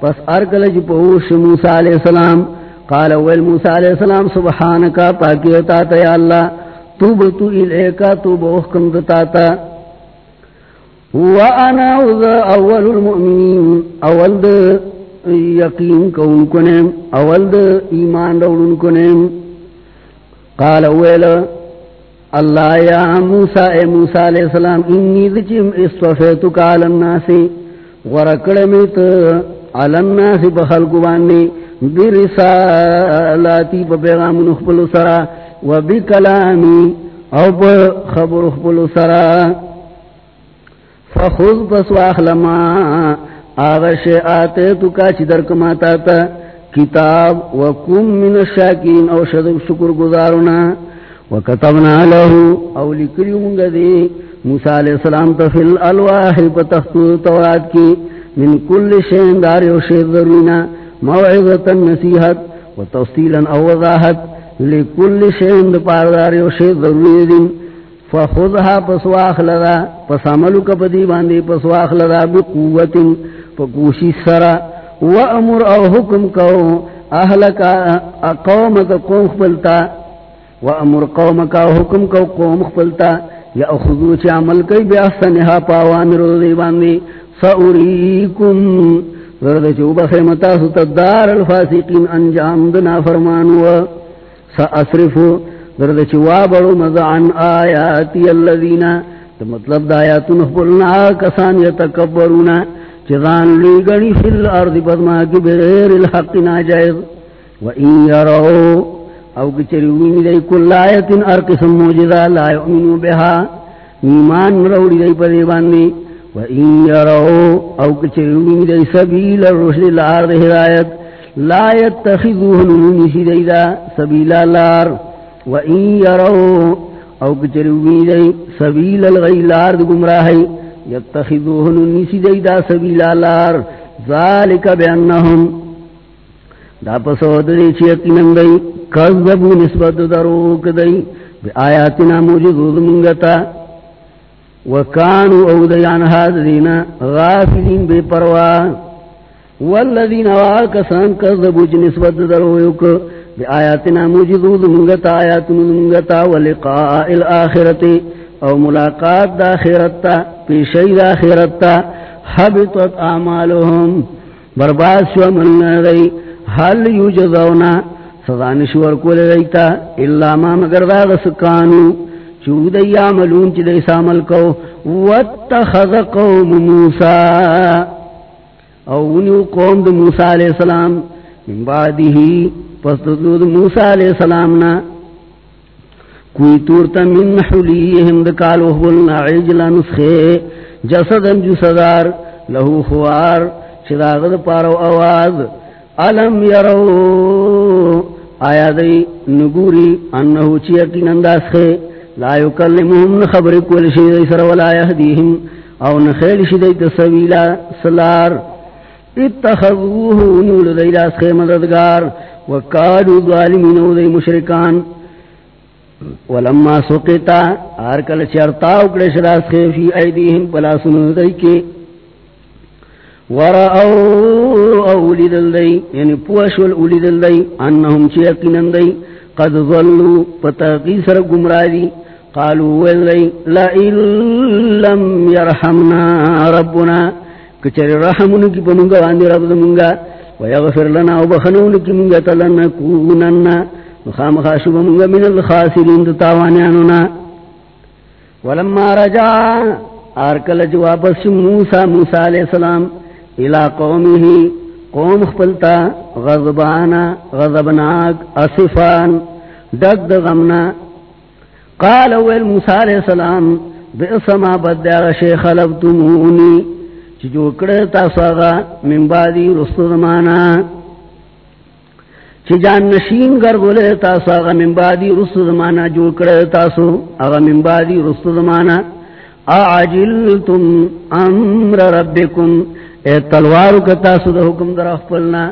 پس ارکل جی پوش موسیٰ علیہ السلام، قال اول موسیٰ علیہ السلام، سبحانکا پاکیتا تا یا اللہ، توبتو الیکا توب احکم دتاتا وانا اول المؤمنین اول دا یقین کون کنیم اول دا ایمان دولن کنیم قال اول اللہ یا موسیٰ اے موسیٰ علیہ السلام انی دچم استوفیتو کال الناسی ورکڑمیت علی الناسی بخلقو بانی برسالاتی پا پیغام نخبلو سرا. و بکلامی او پا خبر نخبلو سرا. فخذ پس واخلما. آغش آتے تو کاچی درک ماتا تا. کتاب و کم من الشاکین او شد شکر گزارنا و کتبنا لہو او لکری منگا دی. موسیٰ علیہ السلام تفل الواح پا تختو تورات کی. من کل شین داری و شید ضرورینا. موعظتا نصیحت و تفصیلا او وضاحت. لکل شین پارداری و شید ضروری دن. فخذها پسواخ لدا پس عملو کا پدی باندی پسواخ لدا بقوت پکوشی سرا. و امر او حکم کو اہلکا قومک قوم خبلتا و امر قومک حکم کو، قوم خبلتا یا اخذو چی عمل کئی بی احسنها پاوامر دی باندی. سأوریکم ورد چوبا خیمتا ستدار الفاسقین انجام دنا فرمانو سأصرفو ورد چوا بڑو مزا مزعن آیاتی اللذین تو مطلب دا آیاتو نخبرنا کسان یتکبرونا چیزان لی گنی فی الارض پدما کی بغیر الحق ناجائز. و این یرو، او کچریوین دی کل آیت ار قسم موجزا لا یؤمنو بها ایمان روڑی دی پدی باندی وَإِن يَرَوْا أَوْ كَچِرُونِ دَي سَبِيلَ الرُّشْدِ الْعَرْضِ هِدَايَتْ لَا يَتَّخِذُوهُ نُونِسِ دَيْدَا سَبِيلَ الْعَرْضِ وَإِن يَرَوْا أَوْ كَچِرُونِ دَي سَبِيلَ الْغَيْ الْعَرْضِ گمراہی يَتَّخِذُوهُ نُونِسِ دَيْدَا سَبِيلَ الْعَرْضِ ذَلِكَ بِأَنَّهُمْ دا پسود دی چیتی نندی کذبو نسبت دروک دی بی آیاتنا موجود منگتا وکانو او دیان حاضرین غافلین بے پروا۔ والذین واکسان کذبو جنسبت درویوک بی آیاتنا موجود منگتا آیاتنا منگتا ولقاء الاخرت او ملاقات دا خیرتا پیشی دا خیرتا حبتت اعمالهم برباد شو من دی حل یوجزونا سزانشور کول دیتا اللہ ما مگر دا غسکانو چود یعملون چی دیس عمل کو، واتخذ قوم موسیٰ، او انیو قوم دا موسیٰ علیہ السلام، من بعدی ہی پس دود موسیٰ علیہ السلامنا کوئی تورتا من حلیہم دکالو حبلنا عجلا نسخے جسدا جسدار لہو خوار چداغد پارو آواز علم یرو آیا دی نگوری انہو چیتی ننداس خے لا یکلمهم خبر کول شی سر ولا یهدیهم او نخیل شی دیت سویلا سلار اتخذوه نول دیلا سخی مددگار وکادو ظالمین او دی مشرکان. ولما سقطا ارکل چرتا اکڑے شراس خیفی ایدیہم پلا سنو دی کے ورعو اولی دل دی یعنی پوشول اولی دل دی، انہم چیقینن دی. قد ظلو پتاقی سر گمرائی قالوا ولی لئن لم يرحمنا ربنا. کچر رحمن کی پمنگا واندی رب دمنگا ویغفر لنا وبخنون کی منگا تلنکونن خام خاشب منگا من الخاسرین تتاوانیانونا ولما رجا آرکل جوابس موسیٰ موسیٰ علیہ السلام الى قومه، قوم خپلتا غضبانا، غضبناک اصفان دگ دغمنا قال اول موسیٰ علیہ السلام بئسما بدیغ شیخ، لبتمونی. چی جو کرتا ساغا من بعدی رسط دمانا چی جان نشین گر بولے تاسو آغا من بعدی رسو زمانا جو کرے تاسو آغا من بعدی رسو زمانا. اعجلتم امر ربکم، اے تلوارو کتاسو دا حکم در اخفلنا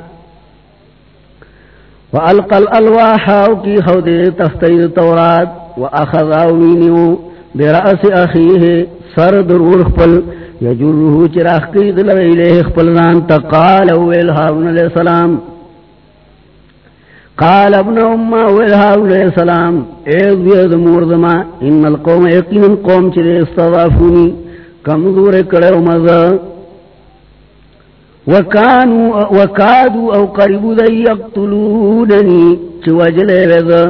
وعلقل الواحاو کی خود تختید تورات واخذاوینیو برأس اخیه سر درور خپل. یجرہو چراخ کی دلویلے خپلنان تقال اویل حارون علیہ السلام. قال ابن امہ ویلہا علیہ السلام ایک بیاد موردما ان القوم یقین قوم چلے استضافونی، کمزور کڑے مزا وکانو، وکادو او قریبو دی یقتلوننی چوجلے وزا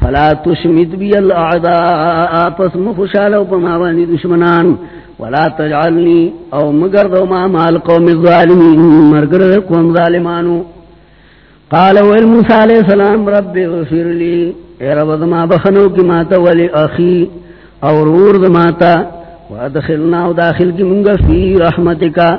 فلا تشمت بی الاعداء پس مخشالو پماوانی دشمنان. ولا تجعلنی او مگردو ما مال قوم الظالمین، مرگر قوم ظالمانو. قال ویل موسیٰ علیہ السلام، رب غفر لی اے رب دما بخنو کی ماتا ولی اخی، اور ورد ماتا وادخلنا و داخل کی منگا فی رحمتکا.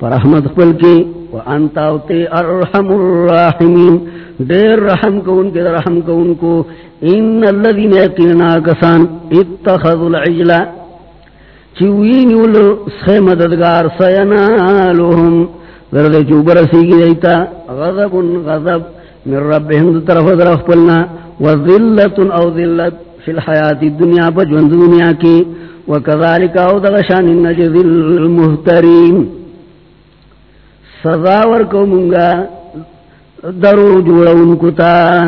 پر رحمت قبل کی وانتا اوتے ارحم الراحمین۔ دیر رحم کو ان کے رحم کو ان کو۔ ان الذین یقیننا کسان اتخذ العجلہ چوین ولو سخی مددگار سینالوہم ذرد چوبر سیگی دیتا۔ غضب غضب من ربهم طرف درخ پلنا۔ وذلت او ذلت فی الحیات الدنیا بجوند دنیا کی۔ وکذالک او دغشان نجد المحترین۔ سزاور کو منگا درو جوڑا ان انکتا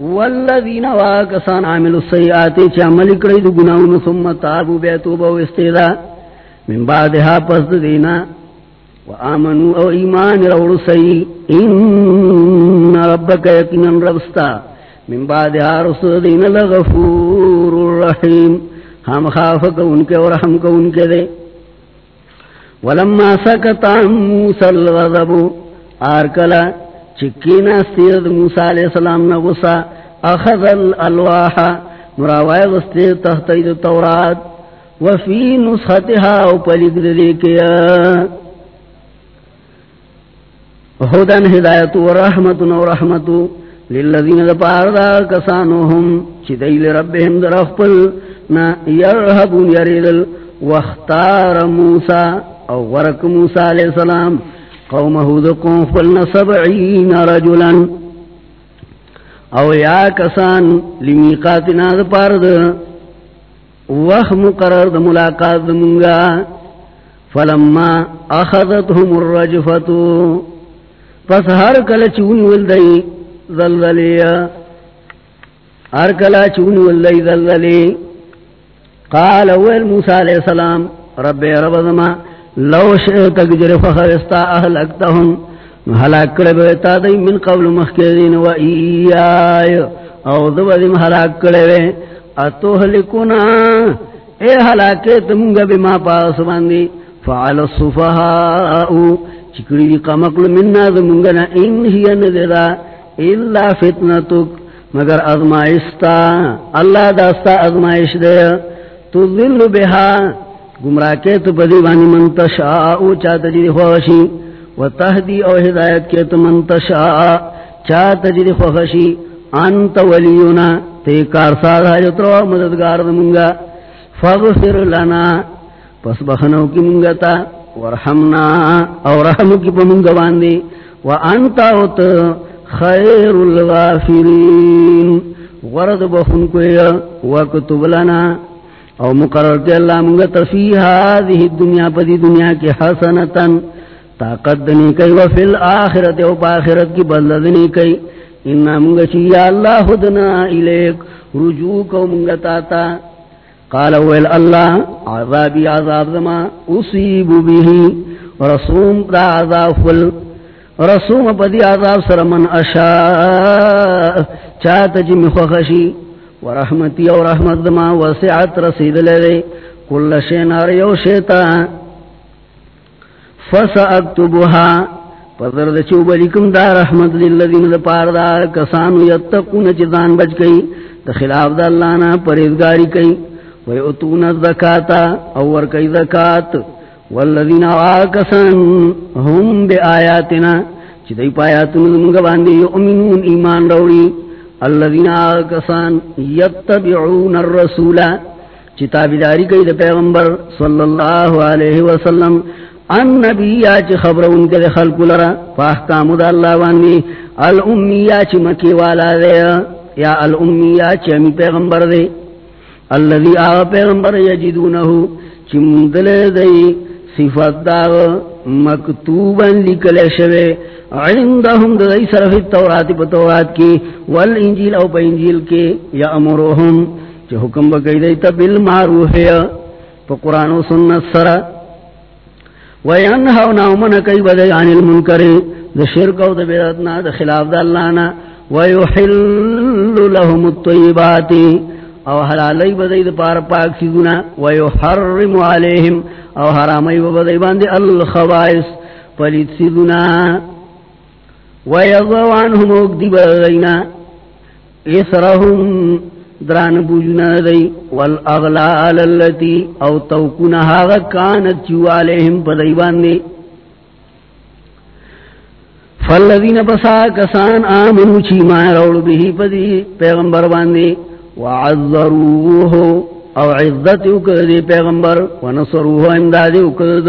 والذین واکسان عامل السیئاتی چا ملک رید گناون ثم تابو بیتوبا و استیدا من بعدها پس دینا۔ وآمنوا او ایمان روڑ سی۔ ان ربک یقینا ربستا۔ من بعد رسول دین لغفور الرحیم۔ ہم خافک ان کے اور ہم کو ان کے دے۔ ولما سکتا موسیٰ الغضب آرکلا چکینا استیرد موسیٰ علیہ السلام نغسا اخذ الالواح مراوائی غستیر تحتید تورات، وفی نسختها او پلید دیکیا ہدن ہدایت و رحمت و رحمت للذین دپار دا کسانوہم، چی دیل ربهم در اخپل نا یرحبون یریدل واختار موسیٰ او ورک موسیٰ علیہ السلام قومہو دا قوم فلنا سبعین رجلا او یا کسان لمیقاتنا دپار دا وخ مقرر دا ملاقات دا منگا فلما اخذتهم الرجفتو پس ہر کل چونی ولدئی ذلذلی ہر کل چونی ولدئی ذلذلی قال اول موسیٰ علیہ السلام، رب رب ذما لو شئتک جر فخرستا اہلکتہم حلاک کرے تا دی من قبل مخیرین و ایائی او دو دیم حلاک کرے اتوہلکونا اے حلاکت منگا بما پاس باندی فعل الصفہاؤ چکڑی دی قمقل مننا دمونگنا ان ہی نددا الا فتنتک. مگر ازمائشتا اللہ داستا ازمائش دے. تو ذل بها گمراہ کے تو بدیوانی منتشاء چاہتا جی خوشی و تہدی او ہدایت کے تو منتشاء چاہتا جی خوشی انت ولیونا تے کارساد ہے جو تو مددگار دمونگا فاغفر لنا، پس بخنو کی منگتا۔ ورحمنا، او رحم کی پمنگ واندی وانتا اوت خیر الغافرین۔ غرد بخن کوئی وکتب لنا۔ او مقرر تی اللہ منگا تفیح هذه الدنیا پا دنیا کی حسنتا، طاقت دنی کئی وفی الاخرت او پا کی بدل دنی کئی انہا منگا چی یا اللہ خدنا الیک، رجوع کو منگا تاتا قال ویل اللہ عذابی عذاب دما اصیب بیہی رسوم دا عذاب فل رسوم پا عذاب سر من اشاء چاہتا جی مخوخشی ورحمتی او رحمت دما وسعت رسید لے کل شینار یو شیطا فسأکتبها. پذر دا چوب لکم دا رحمت للذین دا پار دا کسانو یتقون چیزان بچ کئی دا خلاف دا اللہ نا پریدگاری کئی وی اتون الزکاة اور کئی زکاة. والذین آکسان هم بے آیاتنا. چی دی پایاتن دمگا باندی یؤمنون ایمان روڑی الذین آکسان یتبعون الرسول. چی تابداری کئی دا پیغمبر صلی اللہ علیہ وسلم. ان نبی یا چی خبر ان کے خلق لرا. فاحکام دا اللہ وانی. الامی یا چی مکی والا دے. یا الامی یا چی امی پیغمبر دے. اللذی آغا پیغمبر یجدونہو. چی مندل دے. صفت دا مکتوبا لکلے شوے عندهم دے صرف التورات پا تورات کی، والانجیل او پا انجیل کے یا امروہم چی حکم بکی دیتا بالمعروف ہے پا قرآن و سنت سرہ وینہونا ومن کئی بدئی عن المنکر، دا شرک و دا بیرتنا دا خلاف دا اللہنا ویحل لهم الطیبات او حلالی بدئی دا پار پاک سیدنا ویحرم علیہم او حرامی بدئی باندی الخوائس پلیت سیدنا ویضو عنہم اگدی بدئینا اسرہم دران بوجنا دی. والاغلال اللتی، او توکنا هاغا کانت چو علیہم پدیبان دی فالذین بسا کسان آمنو چی ماں روڑ بھی پدی پیغمبر باندی وعذروه او عزت اکد پیغمبر، ونصروه امداد اکد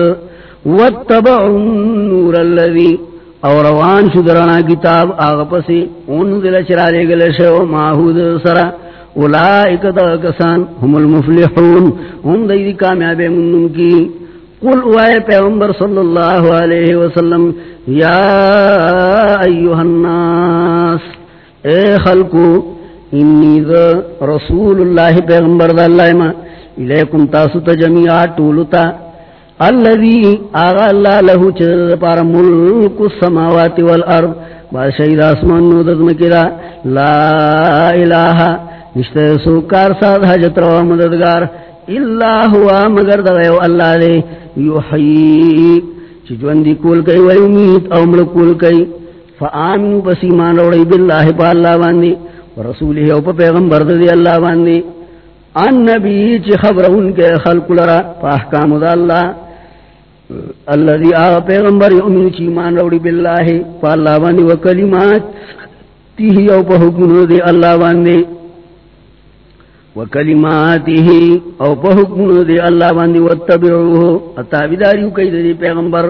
واتبعوا النور اللذی او روان شدرنا کتاب آغا پسی انزل چرا دے گلشو ماہود سرہ اولائک دا کسان هم المفلحون هم دی دی کامیاب منن کی. قل اوائے پیغمبر صلی اللہ علیہ وسلم، یا ایوہ الناس، اے خلقو انی دا رسول اللہ پیغمبر دا اللہ ما. الیکم تاسو تا جميعا طولتا اللذی آغا اللہ لہو چر پار ملک السماوات والارض. بادشاہی دا اسمان نو دزمکی دا. لا الہ. نشتے سوکار ساد حجت رو مددگار. اللہ ہوا مگر دغیو اللہ دے. یوحی. چی جوندی کول کئی وی امید او ملک کول کئی. فآمنو پس ایمان روڑی باللہ پا اللہ باندی. ورسولی او پا پیغمبر دی اللہ باندی ان نبی چی خبر ان کے خلق لرا پا احکام دا اللہ اللہ دی آغا پیغمبر یؤمن چی ایمان روڑی باللہ پا اللہ باندی وکلمات تیہی او پا حکم دی اللہ باندی وکلماته او په حکم دی الله باندې وتبعوه اتابداریو کوي دی پیغمبر،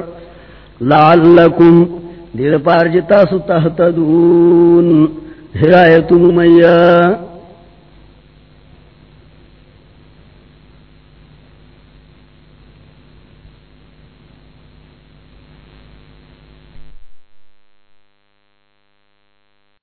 لعلکم دیر پار جتا ہدایت تهتدون